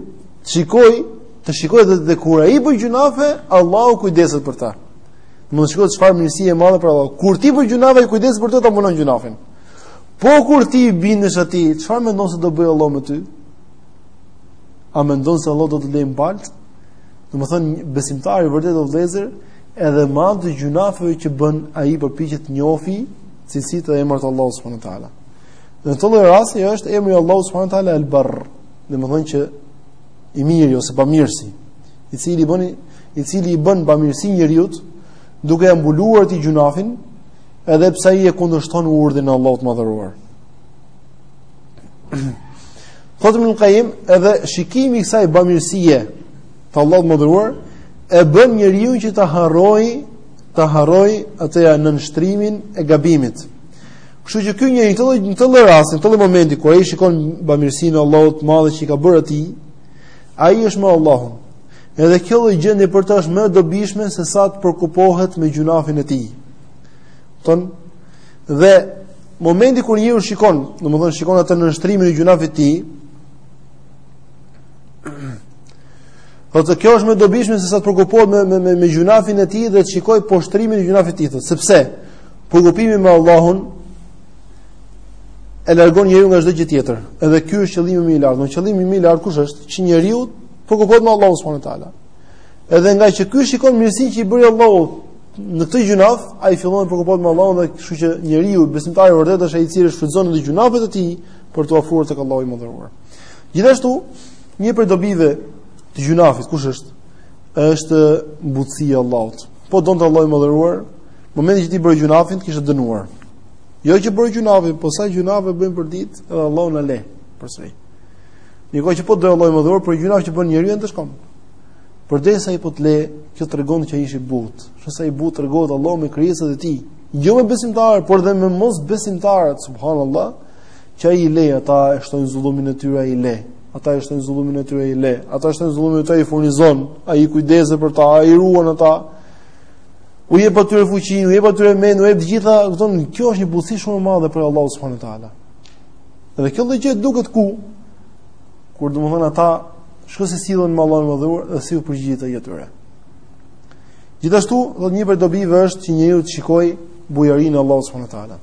të shikojë, të shikojë dhe, dhe kur ai bën gjynafe, Allahu kujdeset për ta. Mund të shikojë çfarë mirësi e madhe prej Allahut. Kur ti bën gjynafe, ai kujdeset për të ta mbuluar gjynafin. Po kur ti i bindesh atij, çfarë mendon se do bëjë Allahu me ty? A mendon se Allahu do të lejë në baltë? Domethënë besimtari i vërtetë o vëllezër, edhe me anë të gjynafeve që bën ai përpiqet të njofi cilësitë dhe emrat e Allahut subhanahu wa taala. Në këtë lloj rasti është emri i Allahut subhanahu wa taala al-Barr, domethënë që është i miri ose bamirësi, i cili bën i cili i bën bamirësi njeriut duke ia mbuluar atij gjynafin, edhe pse ai e kundërshton urdhrin e Allahut të madhëruar. Thotë Ibn Qayyim, edhe shikimi i kësaj bamirësie të Allahut të madhëruar e bën njeriun që ta harrojë ta harrojë atë nënshtrimin e gabimit. Kështu që ky njeri në këtë lloj rasti, në këtë lloj momenti kur ai shikon bamirësinë e Allahut të madhe që i ka bërë atij, ai është me Allahun. Edhe kjo lloj gjendje për të është më e dobishme se sa të preokupohet me gjynafin e tij. Thotë dhe momenti kur njeriu shikon, domethënë shikon atë nënshtrimin e gjynafit të tij, Thotë kjo është më e dobishme se sa të preokupohet me me me, me gjynafin e tij dhe të shikojë poshtërimin e gjynafit të tij, sepse preokupimi me Allahun e largon njeriun nga çdo gjë tjetër. Edhe ky është qëllimi më i lartë. Në qëllimi më i lartë kush është? Që njeriu të preokupohet me Allahun subhanuhu teala. Edhe nga që ky shikon mirësinë që i bëri Allahu në këtë gjynaf, ai fillon të preokupohet me Allahun dhe kështu që njeriu besimtar i vërtetë është ai i cili shfrytëzon edhe gjynafet e tij për t'u afruar tek Allahu i madhëruar. Gjithashtu, Një prej dobive të gjunafit kush është? Është butësia e Allahut. Po donte Allahu i madhëruar, në momentin që ti bëre gjunafin, të kishte dënuar. Jo që bëre gjunafin, po sa gjunafe bëjmë për ditë, edhe Allahu na le përsëri. Ndërkohë që po do Allahu i madhëruar për gjunaf që bën njeriu ndëshkon. Përderisa ai po të le, kjo tregon që ai është i butë. Që sa i butë tregohet Allahu me krijesat e tij. Jo me besimtarë, por dhe me mosbesimtarët, subhanallah Që ai i le, ata e shtojnë zullumin e tyre i le. Ata e shtojnë zullumin e tyre i le. Ata e shtojnë zullumin e tyre i furnizon, ai kujdeset për ta, ai i ruan ata. U jep atyre fuqinë, u jep atyre mendjen, u jep të gjitha, kupton, kjo është një butësi shumë e madhe prej Allahut subhanahu wa taala. Dhe kjo gjë duket ku kur domethënë ata shikon si sillen me Allahun e Madhëruar dhe si u përgjigjet ai atyre. Gjithashtu, domethënë një prej dobive është që njeriu të shikojë bujarinë e Allahut subhanahu wa taala.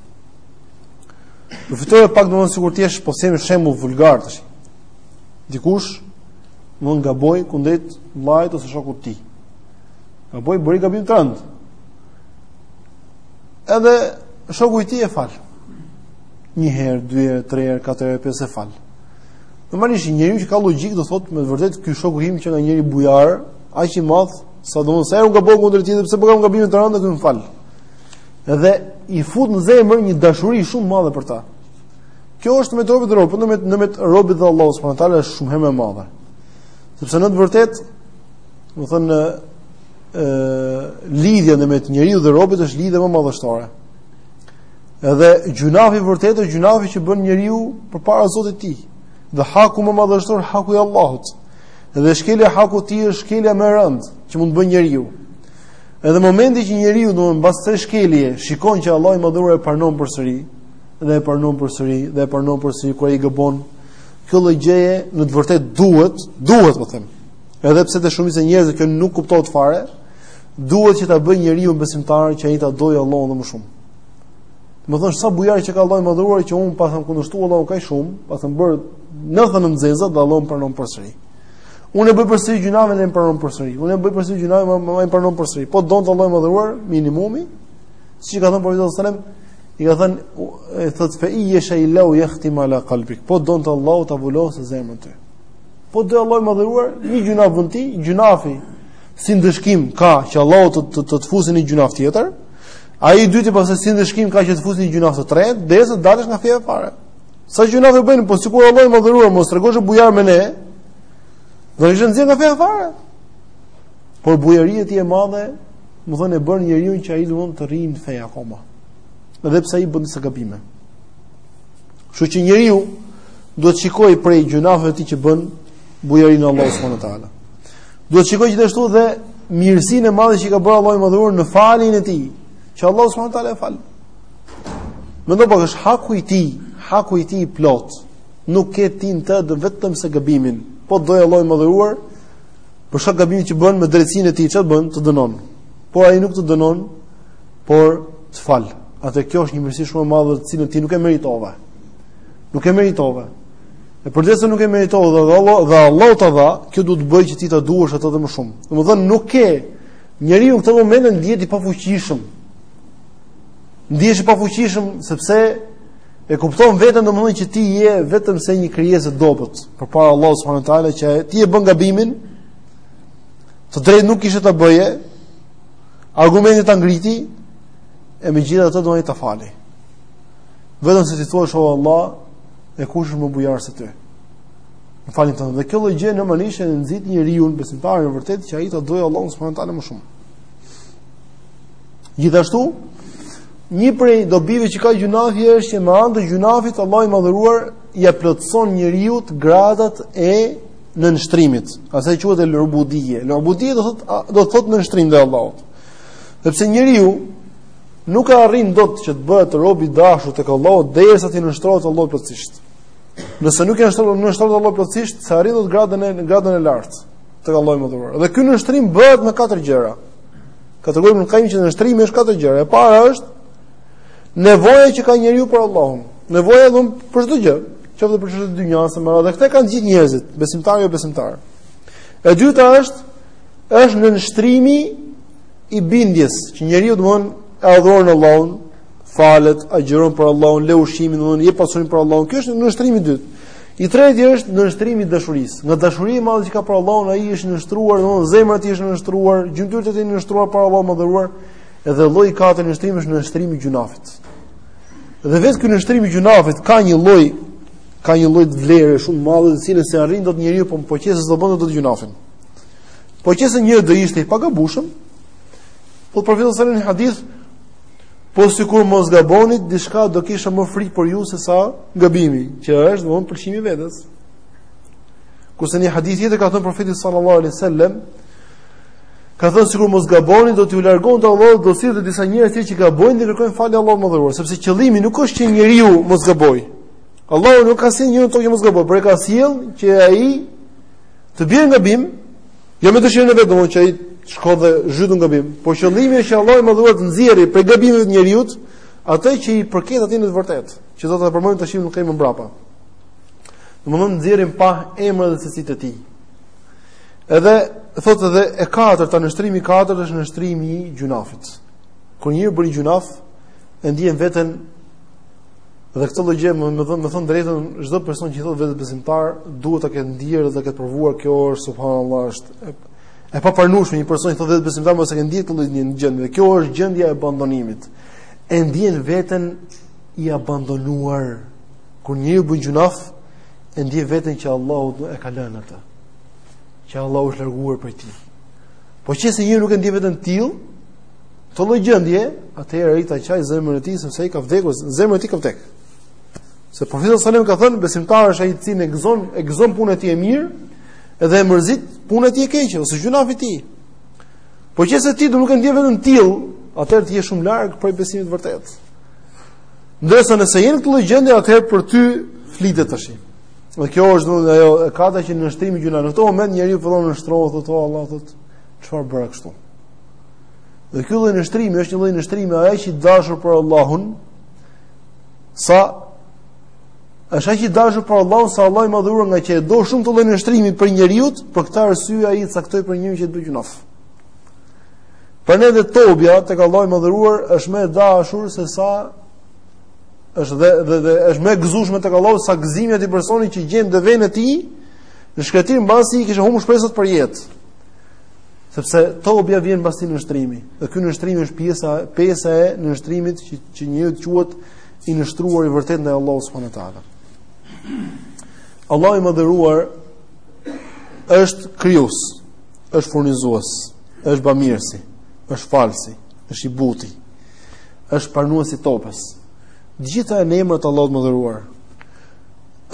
Përfytyroje pak domethënë sikur të jesh po them shembull vulgar tash. Dikush mund të gabojë kundrejt vllajt ose shokut të tij. Gaboi, bëri gabim të rëndë. Edhe shoku i tij e fal. Një herë, dy herë, tre herë, katër herë, pesë e fal. Normalisht njeriu që ka logjikë do thotë me vërtet ky shoku im qenka njeri bujar, aq i madh, sa domethënë unë gaboj kundrejt tij sepse bëra gabim të rëndë dhe ky më fal. Dhe i fut në zemër një dashuri shumë të madhe për ta. Kjo është ndërmjet robit e robit, por ndërmjet ndërmjet robit dhe Allahut subhanahu wa taala është shumë herë më e madhe. Sepse në të vërtetë, domethënë ë lidhja ndërmjet njeriut dhe robit është lidhja më madhështore. Edhe gjunafi vërtetë, gjunafi që bën njeriu përpara Zotit të tij. Dhe haku më madhështor haku i Allahut. Dhe shkelja e hakut të tij është shkelja më e rëndë që mund të bëjë njeriu. Edhe momenti që njeriu domethënë mbas kësaj shkelje, shikon që Allahu i madhëruar e pranon përsëri dhe e pranon përsëri dhe e pranon përsëri kur ai gabon. Kjo lloj gjëje në të vërtetë duhet, duhet të po them. Edhe pse te shumica e njerëzve kjo nuk kuptohet fare, duhet që ta bëjë njeriun besimtar që ai ta dojë Allahun më shumë. Domethënë sa bujar qenka Allahu i madhëruar që unë paskam kundërshtu Allahun kaq shumë, paskam bërë 99 të zeza dhe Allahu më pranon përsëri. Unë e bëj përsëri gjunafin dhe më pranon përsëri. Unë e bëj përsëri gjunafin dhe më pranon përsëri. Po donte Allahu i madhëruar minimumi, siç i ka thënë profetit sallallahu alajhi wasallam, i ka thënë e thotë fe in yesha Allahu yahtim ala qalbik. Po donte Allahu ta vulos zemrën ty. Po do Allahu i madhëruar një gjunaf bën ti, gjunafi si ndëshkim ka që Allahu të të, të, të fusë në gjunaf tjetër. Ai i dyti pastaj si ndëshkim ka që të fusë në gjunaf të tretë, derisa të dalësh nga feja fare. Sa gjynah bëjmë, po sikur Allahu i madhëruar mos tregohej bujar me ne. Do të nxjerrë nga feja fare. Por bujaria e tij e madhe, domethënë e bën njeriun që ai do të rrijë në fe akoma. Edhe pse ai bën disa gabime. Kështu që njeriu duhet të shikojë prej gjynaheve të tij që bën bujarinë e Allahut subhanahu wa taala. Duhet të shikojë gjithashtu dhe mirësinë e madhe që ka bërë Allahu i madhëruar në faljen e tij, që Allahu subhanahu wa taala e fal. Mendo pak është haku i tij, haku i tij i plotë. Nuk ke ti në të vetëm se gabimin. Po do Allahu i madhëruar, për shkak të gabimit që bën me drejtësinë e tij, çfarë bën? Të dënon. Por ai nuk të dënon, por të fal. Atëherë kjo është një mirësi shumë e madhe të cilën ti nuk e meritove. Nuk e meritove. E përderisa nuk e meritove dhe Allahu dhe Allahu ta dha, kjo duhet të bëjë që ti ta duash atë edhe më shumë. Domethënë nuk ke njeriu në këtë moment ndjehet i pafuqishëm. Ndihesh i pafuqishëm sepse e kupton veten domethënë që ti je vetëm se një krijesë e dobët përpara Allahut subhanahu wa taala që ti e bën gabimin të drejtë nuk kishte ta bëje argumenti t'u ngrit e megjithatë do ai ta fali vetëm se ti thua o Allah e kush është më bujar se ty më fal ti dhe kjo gjë domethënë e nxit njeriun besimtar në të vërtetë që ai ta dojë Allahun sa më shumë Gjithashtu, një prej dobive që ka gjynafi është që me anë të gjynafit Allahu i madhëruar ia plotëson njeriut gradat e nënshtrimit. Asaj i thuhet al-ubudiyya. Al-ubudiyya do thotë do thotë nënshtrim ndaj Allahut. Sepse njeriu nuk arrin dot që të bëhet rob i dashur tek Allahu derisa t'i nënshtrohet Allahut plotësisht. Nëse nuk i nënshtrohet nënshtrohet Allahut plotësisht, s'e arrin dot gradën e gradën e lartë tek Allahu i madhëruar. Dhe ky nënshtrim bëhet me katër gjëra. Ka treguar Ibn Qayyim që nënshtrimi është katër gjëra. E para është nevoja që ka njeriu për Allahun. Nevoja domethënë për çdo gjë, qoftë për çështje të dynjasë, mirëpo edhe këtë e kanë gjithë njerëzit, besimtarë apo jo besimtarë. E dyta është është nënshtrimi i bindjes që njeriu domethënë e adhuron Allahun, falet, agjëron për Allahun, lë ushqimin, domethënë jep pasurinë për Allahun. Ky është nënshtrimi i dytë. I treti është nënshtrimi i dashurisë. Nga dashuria e madhe që ka për Allahun, ai është nënshtruar, domethënë zemra e tij është nënshtruar, gjymtyrët e tij janë nënshtruar për Allahun e madhëruar, dhe lloji i katërt i nënshtrimit është nënshtrimi i gjynafit. Dhe vetë ky nënshtrim i gjynafit ka një lloj ka një lloj vlere shumë të madhe, të cilën s'e arrin dot njeriu po po qe se s'do bënte dot gjynafin. Po qe se njeriu do ishte i pagabushëm, po profeti sallallahu alaihi wasallam hadith Po sikur mos gaboni diçka do kisha më frikë për ju se sa gabimi, që është domthon pëlqimi i vetes. Kurse në hadith tjetër ka thënë profeti sallallahu alaihi wasallam, ka thënë sikur mos gaboni do t'ju largonte Allahu do sillte disa njerëz tjerë që gabojnë dhe kërkojnë falje Allahut madhëruar, sepse qëllimi nuk është që njeriu mos gaboj. Allahu nuk ka sjellë njeriun në tokë që mos gaboj, por e ka sjellë që ai të bjerë në gabim, Jo me dëshirën e vet domthonjë që ai shkon dhe zhytet në gabim, por qëllimi është që Allahu i madhëruar të nxjerrë prej gabimeve të njeriut atë që i përket atij në të vërtetë, që do ta përmendim tashi më mbrapa. Domthonjë nxjerr në pah emrat dhe cilësitë e tij. Edhe thotë edhe e katërta nënshtrimi i katërt është nënshtrimi i gjynahit. Kur njeriu bën gjynah, e ndjen veten Dhe këtë lloj gjë, më më thon, më thon drejtën, çdo person që i thotë vetes besimtar, duhet ta ketë ndjerë dhe ta ketë provuar kjo është subhanallahu është e, e papranueshme një person që i thotë vetes besimtar mos e ketë ndjerë këtë lloj gjë. Dhe kjo është gjendja e abandonimit. E ndjen veten i abandonuar. Kur njeriu bën gjynah, e ndjen veten që Allahu e ka lënë atë. Që Allahu është larguar prej tij. Po qe se njeriu nuk e ndjen veten të tillë, Këtë lloj gjendje, atëherë ai ta qajë zemrën e tij sepse ai ka vdekur, zemra e tij ka vdek. Se profeti sallallahu alajhi wasallam ka thënë besimtari është ai i cili e gëzon e gëzon puna e tij e mirë dhe e mërzit puna e tij e keqe ose gjynahi i tij. Po qe se ti nuk e ndjen veten të tillë, atëherë ti je shumë larg prej besimit të vërtetë. Ndërsa nëse je në këtë lloj gjendje, atëherë për ty flitet tash. Dhe kjo është domethënë ajo e katërta që nënshtrimi i gjynahit në këtë moment njeriu fillon të nënshtrohet tek Allahu thotë çfarë bëra kështu. Dhe ky lloj nënshtrimi është një lloj nënshtrimi aq i dashur për Allahun sa është aq i dashur për Allahun sa Allahu i madhëruar ngaqë e do shumë këtë lloj nënshtrimi prej njeriut, për këtë arsye ai e caktoi për njeriun që të bëjë gjynah. Prandaj dhe tobja tek Allahu i madhëruar është më e dashur se sa është dhe dhe, dhe është më e gëzueshme tek Allahu sa gëzimi i atij personi që gjen devenë e tij në shkretëtirë mbasi i kishte humbur shpresat për jetë. Sepse tobja vjen mbas atij nënshtrimi, dhe ky nënshtrim është pjesa pjesa e nënshtrimit që, që njeriu quhet i nënshtruar i vërtet ndaj Allahut subhanahu wa taala. Allahu i madhëruar është krijues, është furnizues, është bamirësi, është falsi, është i buti, është pranues i tobes. Të gjitha janë emrat e Allahut madhëruar.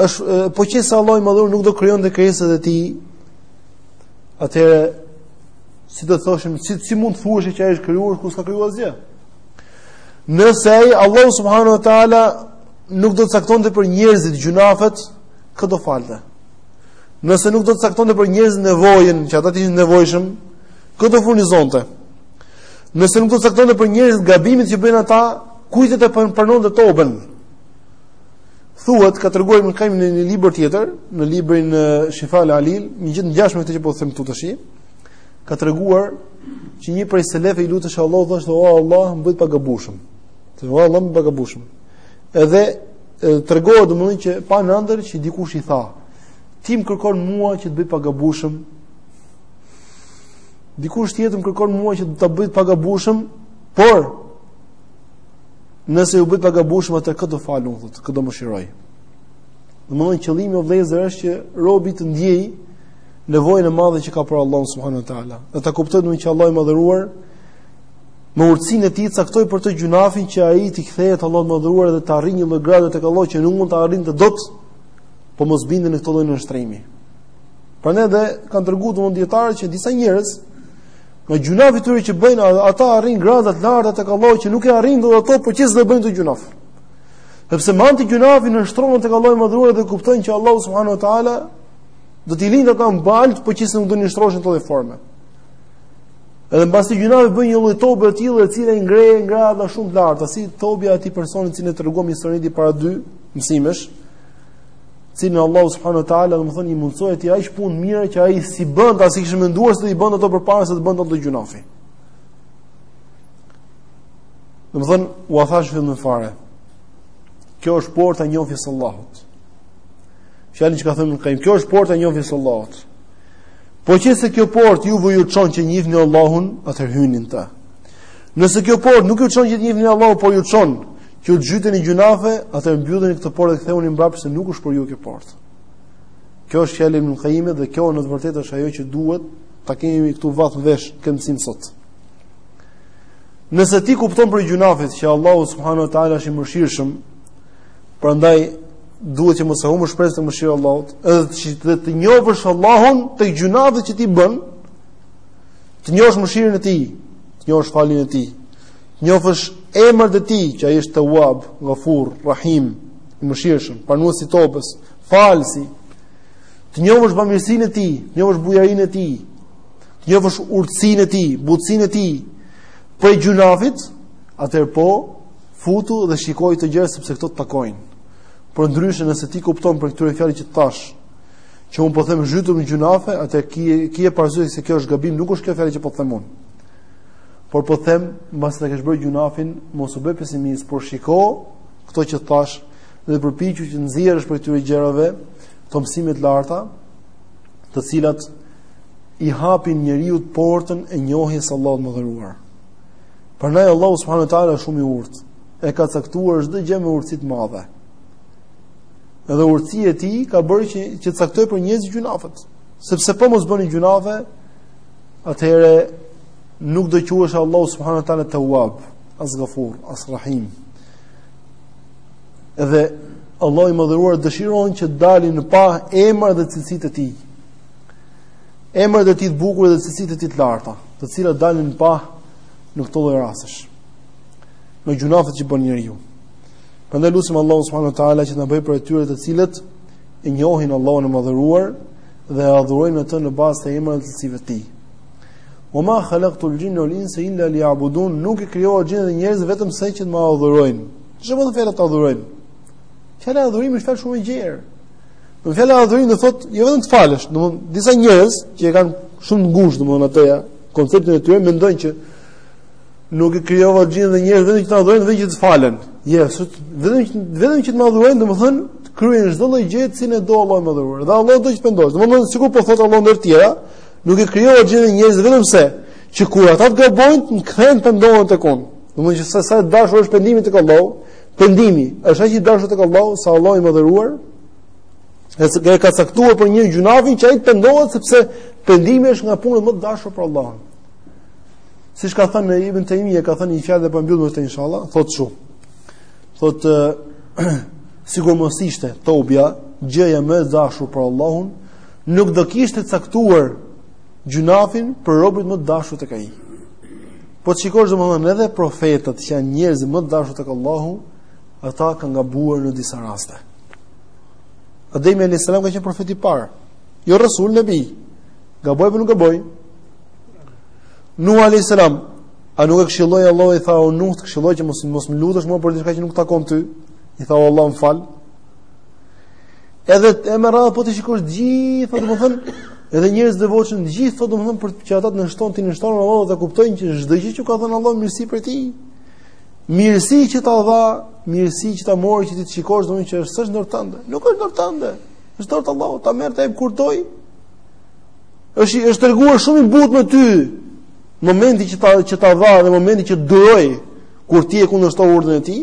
Është po qe se Allahu i madhëruar nuk do krijonte krijesat e tij, Atëherë si do të thoshim, si si mund të thuhesh që ai është krijues kur s'ka krijuar asgjë? Nëse ai Allahu subhanahu wa taala nuk do të caktonte për njerëzit gjynafet, kë do falte? Nëse nuk do të caktonte për njerëzit nevojën që ata të ishin nevojshëm, kë do furnizonte? Nëse nuk do të caktonte për njerëzit gabimin që bëjnë ata, kujt do t'i pranonte tobën? Thuhet, ka treguar Ibn Qayyim në një libër tjetër, në librin Shifa al-Alil, një gjë të ngjashme me këtë që po them këtu tash. Ka treguar që një prej selefëve i lutej Allahut, thoshte o Allah më bëj të pagabueshëm. Thoshte o Allah më bëj të pagabueshëm. Edhe tregohet domethënë që pa në ëndërr që dikush i tha ti më kërkon mua që të bëj të pagabueshëm. Dikush tjetër më kërkon mua që të bëj të pagabueshëm, por Nëse ju bëj të pagabueshëm atëherë kë do fal unë thotë, kë do mëshiroj. Domethënë qëllimi o vëllezër është që robi të ndjejë nevojën e madhe që ka për Allahun subhanuhu teala. Dhe ta kuptojë domethënë që Allahu i madhëruar me urtësinë e tij caktoi për të gjynafin që ai t'i kthehet Allahut të madhëruar dhe të arrijë një lloj grade tek Allahu që nuk mund ta arrinte dot, po mos binte në këtë lloj nënshtrimi. Prandaj dhe kanë treguar domethënë dijetarët që disa njerëz Me gjynafet e tyre që bëjnë ata arrijnë grada të larta tek Allahu që nuk i arrinin dot ato, po qe s'do bënin atë gjynaf. Sepse me anë të gjynafit nënshtrohen tek Allahu i madhëruar dhe kuptojnë që Allahu subhanahu wa taala do t'i linte ata në baltë, po qe s'do nënshtroheshin në këtë formë. Edhe mbas atij gjynafi bëjnë një lloj tobe të tillë e cila i ngre në grada shumë të larta, si tobja e atij personi që ne treguam historinë para dy mësimesh, Cilin Allahu subhanahu wa taala domethënë i mundësoi atij aq punë të mira që ai s'i bënte, as i kishte menduar se do i bënte ato përpara se të bënte ato gjynafe. Domethënë ua thashë edhe njëherë. Kjo është porta e njohjes së Allahut. Fjalën që ka thënë Ibn Qayyim, kjo është porta e njohjes së Allahut. Po qe se kjo portë juve ju çon që ta njifni Allahun, atëherë hyni në të. Nëse kjo portë nuk ju çon që ta njifni Allahun, po ju çon Që zhyteni në gjynafe, atëherë mbylleni këtë portë dhe kthehuni mbrapsht se nuk është për ju kjo portë. Kjo është fjala e Ibn Qayyim dhe kjo në të vërtetë është ajo që duhet ta kemi këtu vath në vesh këtë mësim sot. Nëse ti kupton për gjynafet që Allahu subhanahu wa taala është i mëshirshëm, prandaj duhet që mos e humbësh shpresën e mëshirës së Allahut, edhe të shit dhe të njohësh Allahun tek gjynafet që ti bën, të njohësh mëshirën e tij, të njohësh faljen e tij, Të njofësh emrat e tij që ai është Tawwab, Ghafur, Rahim, i mëshirshëm, pranues i tobës, falës. Të njofësh bamirësinë e tij, të njofësh bujarinë e tij, të njofësh urtësinë e tij, butësinë e tij prej gjunafit, atëherë po futu dhe shikoj këto gjëra sepse këto të takojnë. Por ndryshe nëse ti kupton prej këtyre fjalëve që thash, që un po them zhytu në gjunafe, atë kije kije parasysh se kjo është gabim, nuk është kjo fjalë që po them un. Por po them, mbasi të kesh bërë gjunafin, mos u bëj pesimist, por shiko këto që thash dhe përpiqu që të nxjerrësh prej këtyre gjërave këto mësime të larta, të cilat i hapin njeriut portën e njohjes së Allahut madhëruar. Prandaj Allahu subhanahu wa taala është shumë i urtë, e ka caktuar çdo gjë me urtësi të madhe. Edhe urtësia e tij ka bërë që të caktojë për njerëzit gjunafet, sepse po mos bënin gjunafe, Atëherë nuk do quhesh Allahu subhanahu wa taala Tawwab, as Ghafur, as Rahim. Edhe Allahu i mëdhëruar dëshiron që dalin në pah emrat dhe cilësitë e tij. Emrat e tij të bukur dhe cilësitë e tij të larta, të cilat dalin në pah në këto lloj rastesh. Me gjunafet që bën njeriu. Prandaj lutim Allahun subhanahu wa taala që të na bëjë prej atyre të cilët e njohin Allahun e mëdhëruar dhe e adhurojnë atë në bazë të emrave dhe cilësive të tij. Wa ma khalaqtu al-jinna wal insa illa liya'budun, nuk e krijova xhinët dhe njerëzit vetëmse që të më adhurojnë. Çfarë do të thotë të adhurojnë? Fjala adhurim është fjalë shumë e gjerë. Fjala adhurim do thotë jo vetëm të falësh, domthonë disa njerëz që e kanë shumë ngushtë domthonë atë konceptin e tyre mendojnë që Nuk e krijova xhin dhe njerëz vetëm që të adhurojnë dhe që të falen. Jo, vetëm vetëm që të adhurojnë, domethënë të kryejnë çdo lloj gjëje që e do Allahu i madhëruar. Dhe Allahu do të pendohesh. Domethënë sikur po thotë Allahu ndër të tjera, nuk e krijova xhin dhe njerëz vetëmse që kur ata të gabojnë, të kthehen pendohen tek unë. Domethënë që sa sa e dashur është pendimi tek Allahu, pendimi është aq i dashur tek Allahu sa Allahu i mëdhëruar ia ka caktuar për njeriun gjunafin që ai pendohet sepse pendimi është nga punët më të dashur për Allahun. Siç ka thënë Ibn Taymiyyah, ka thënë një fjalë dhe po e mbyll me këtë inshallah, thotë kështu. Thotë sikur mos ishte tobja gjëja më e dashur për Allahun, nuk do kishte caktuar gjynafin për robërit më të dashur tek ai. Po të shikosh domethënë edhe profetët që janë njerëzit më të dashur tek Allahu, ata kanë gabuar në disa raste. Ademi alayhis salam ka qenë profeti i parë, jo rasul nabi. Gaboi apo nuk gaboi? Nuh alayhis salam, a nuk e këshilloi Allahu i tha o Nuh, të këshilloj që mos mos më lutesh më për diçka që nuk takon ty. I tha Allah më fal. Edhe e me radhë po t'i shikosh gjithë, po domethën, edhe njerëz të devotshëm të gjithë, po domethën për që ata të nënshtrohen t'i nënshtrohen Allahut dhe kuptojnë që çdo gjë që ka dhënë Allahu mirësi për ti. Mirësi që ta dha, mirësi që ta mori që ti të shikosh domethën që është s'është në dorën tënde. Nuk është në dorën tënde. Është dorë të Allahut, ta merr ai kur të dojë, Është është treguar shumë i butë me ty. Momenti që ta që ta dha dhe momenti që duroi kur ti e kundërshtove urdhrin e tij.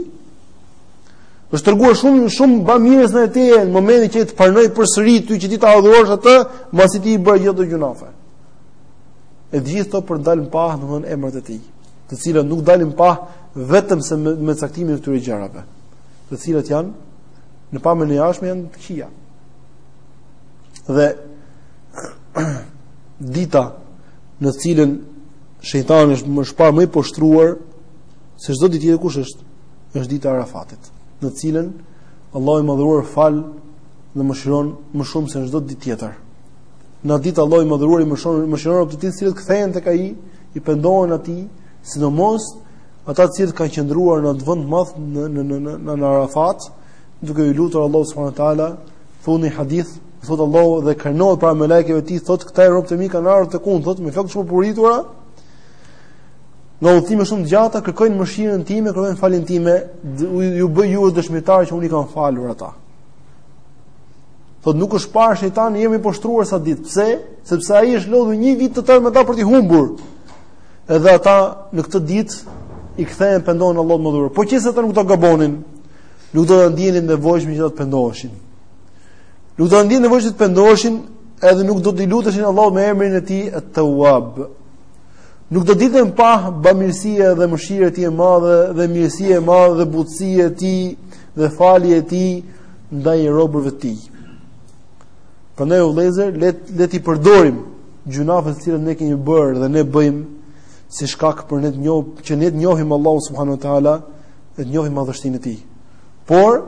Është treguar shumë shumë bamirës ndaj teje në momentin që të pranoi përsëri ty që ti ta adhurosh atë, mbasi ti i bëre gjithë ato gjynahe. E gjithë këto për të dalë në pah, domthon emrat e tij, të cilët nuk dalin në pah vetëm se me, me caktimin e këtyre gjërave, të cilat janë në pamjen e jashtme janë të këqija. dhe dita në të cilën shejtani është më shpar më i poshtruar se çdo ditë tjetër kush është është dita e Arafatit në të cilën Allahu i madhëruar fal dhe mëshiron më shumë se çdo ditë tjetër në këtë ditë Allahu i madhëruar i mëshiron mëshiron ata të cilët kthehen tek ai i pendohen atij sidomos ata të cilët kanë qëndruar në atë vend të madh në në në në Arafat duke e lutur Allahun subhanahu wa taala Thotë në një hadith, thotë Allahu dhe krenohet para melaikeve të tij, thotë këta robtë e mi kanë ardhur tek unë, thotë me flokë të shpupuritura, nga udhëtime shumë të gjata, kërkojnë mëshirën time, kërkojnë faljen time, ju bëj ju dëshmitarë që unë i kam falur ata. Thotë nuk është parë shejtani më i poshtëruar se atë ditë, pse? Sepse ai është lodhur një vit të tërë me ta për t'i humbur, edhe ata në këtë ditë i kthehen pendohen Allahut të madhëruar. Po qe se ata nuk do gabonin, Nuk do të ndienin të nevojshme që të pendoheshin. Nuk do të ndienin të nevojshme të pendoheshin, edhe nuk do të luteshin Allahut me emrin e Tij At-Tawwab. Nuk do dilte në pah bamirësia dhe mëshira e Tij e madhe dhe mirësia e madhe dhe butësia e Tij dhe falja e Tij ndaj robërve të Tij. Prandaj o vëllezër, le le t'i përdorim gjynahet të cilat ne kemi bërë dhe ne bëjmë si shkak për ne të njohim që ne të njohim Allahun subhanuhu teala dhe të njohim madhështinë e tij. Por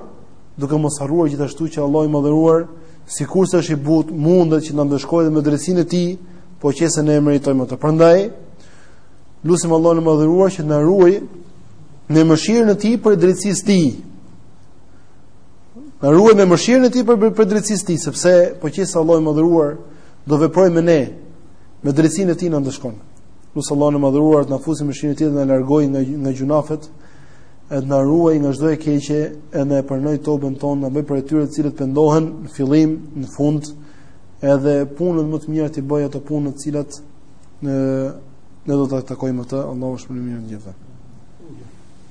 duke mos harruar gjithashtu që Allahu i madhëruar sikurse është i butë mundet që të na ndëshkojë edhe me drejtësinë e tij, po qe se ne e meritojmë atë. Prandaj lusim Allahun e madhëruar që të na ruajë me mëshirën e tij prej drejtësisë së tij. Na ruajë me mëshirën e tij prej prej drejtësisë së tij, sepse po qe se Allahu i madhëruar do veprojë me ne me drejtësinë e tij na ndëshkon. Lusim Allahun e madhëruar të na fusë në mëshirën e tij edhe na largojë nga, nga gjunafet, e të na ruajë nga çdo e keqe, e na e pranojë toben tonë, na bëjë prej atyre të cilët pendohen në fillim, në fund, edhe punët më të mira t'i bëjë ato punët të cilat ne, ne do ta takojmë atë, Allahu është më i miri në gjithë.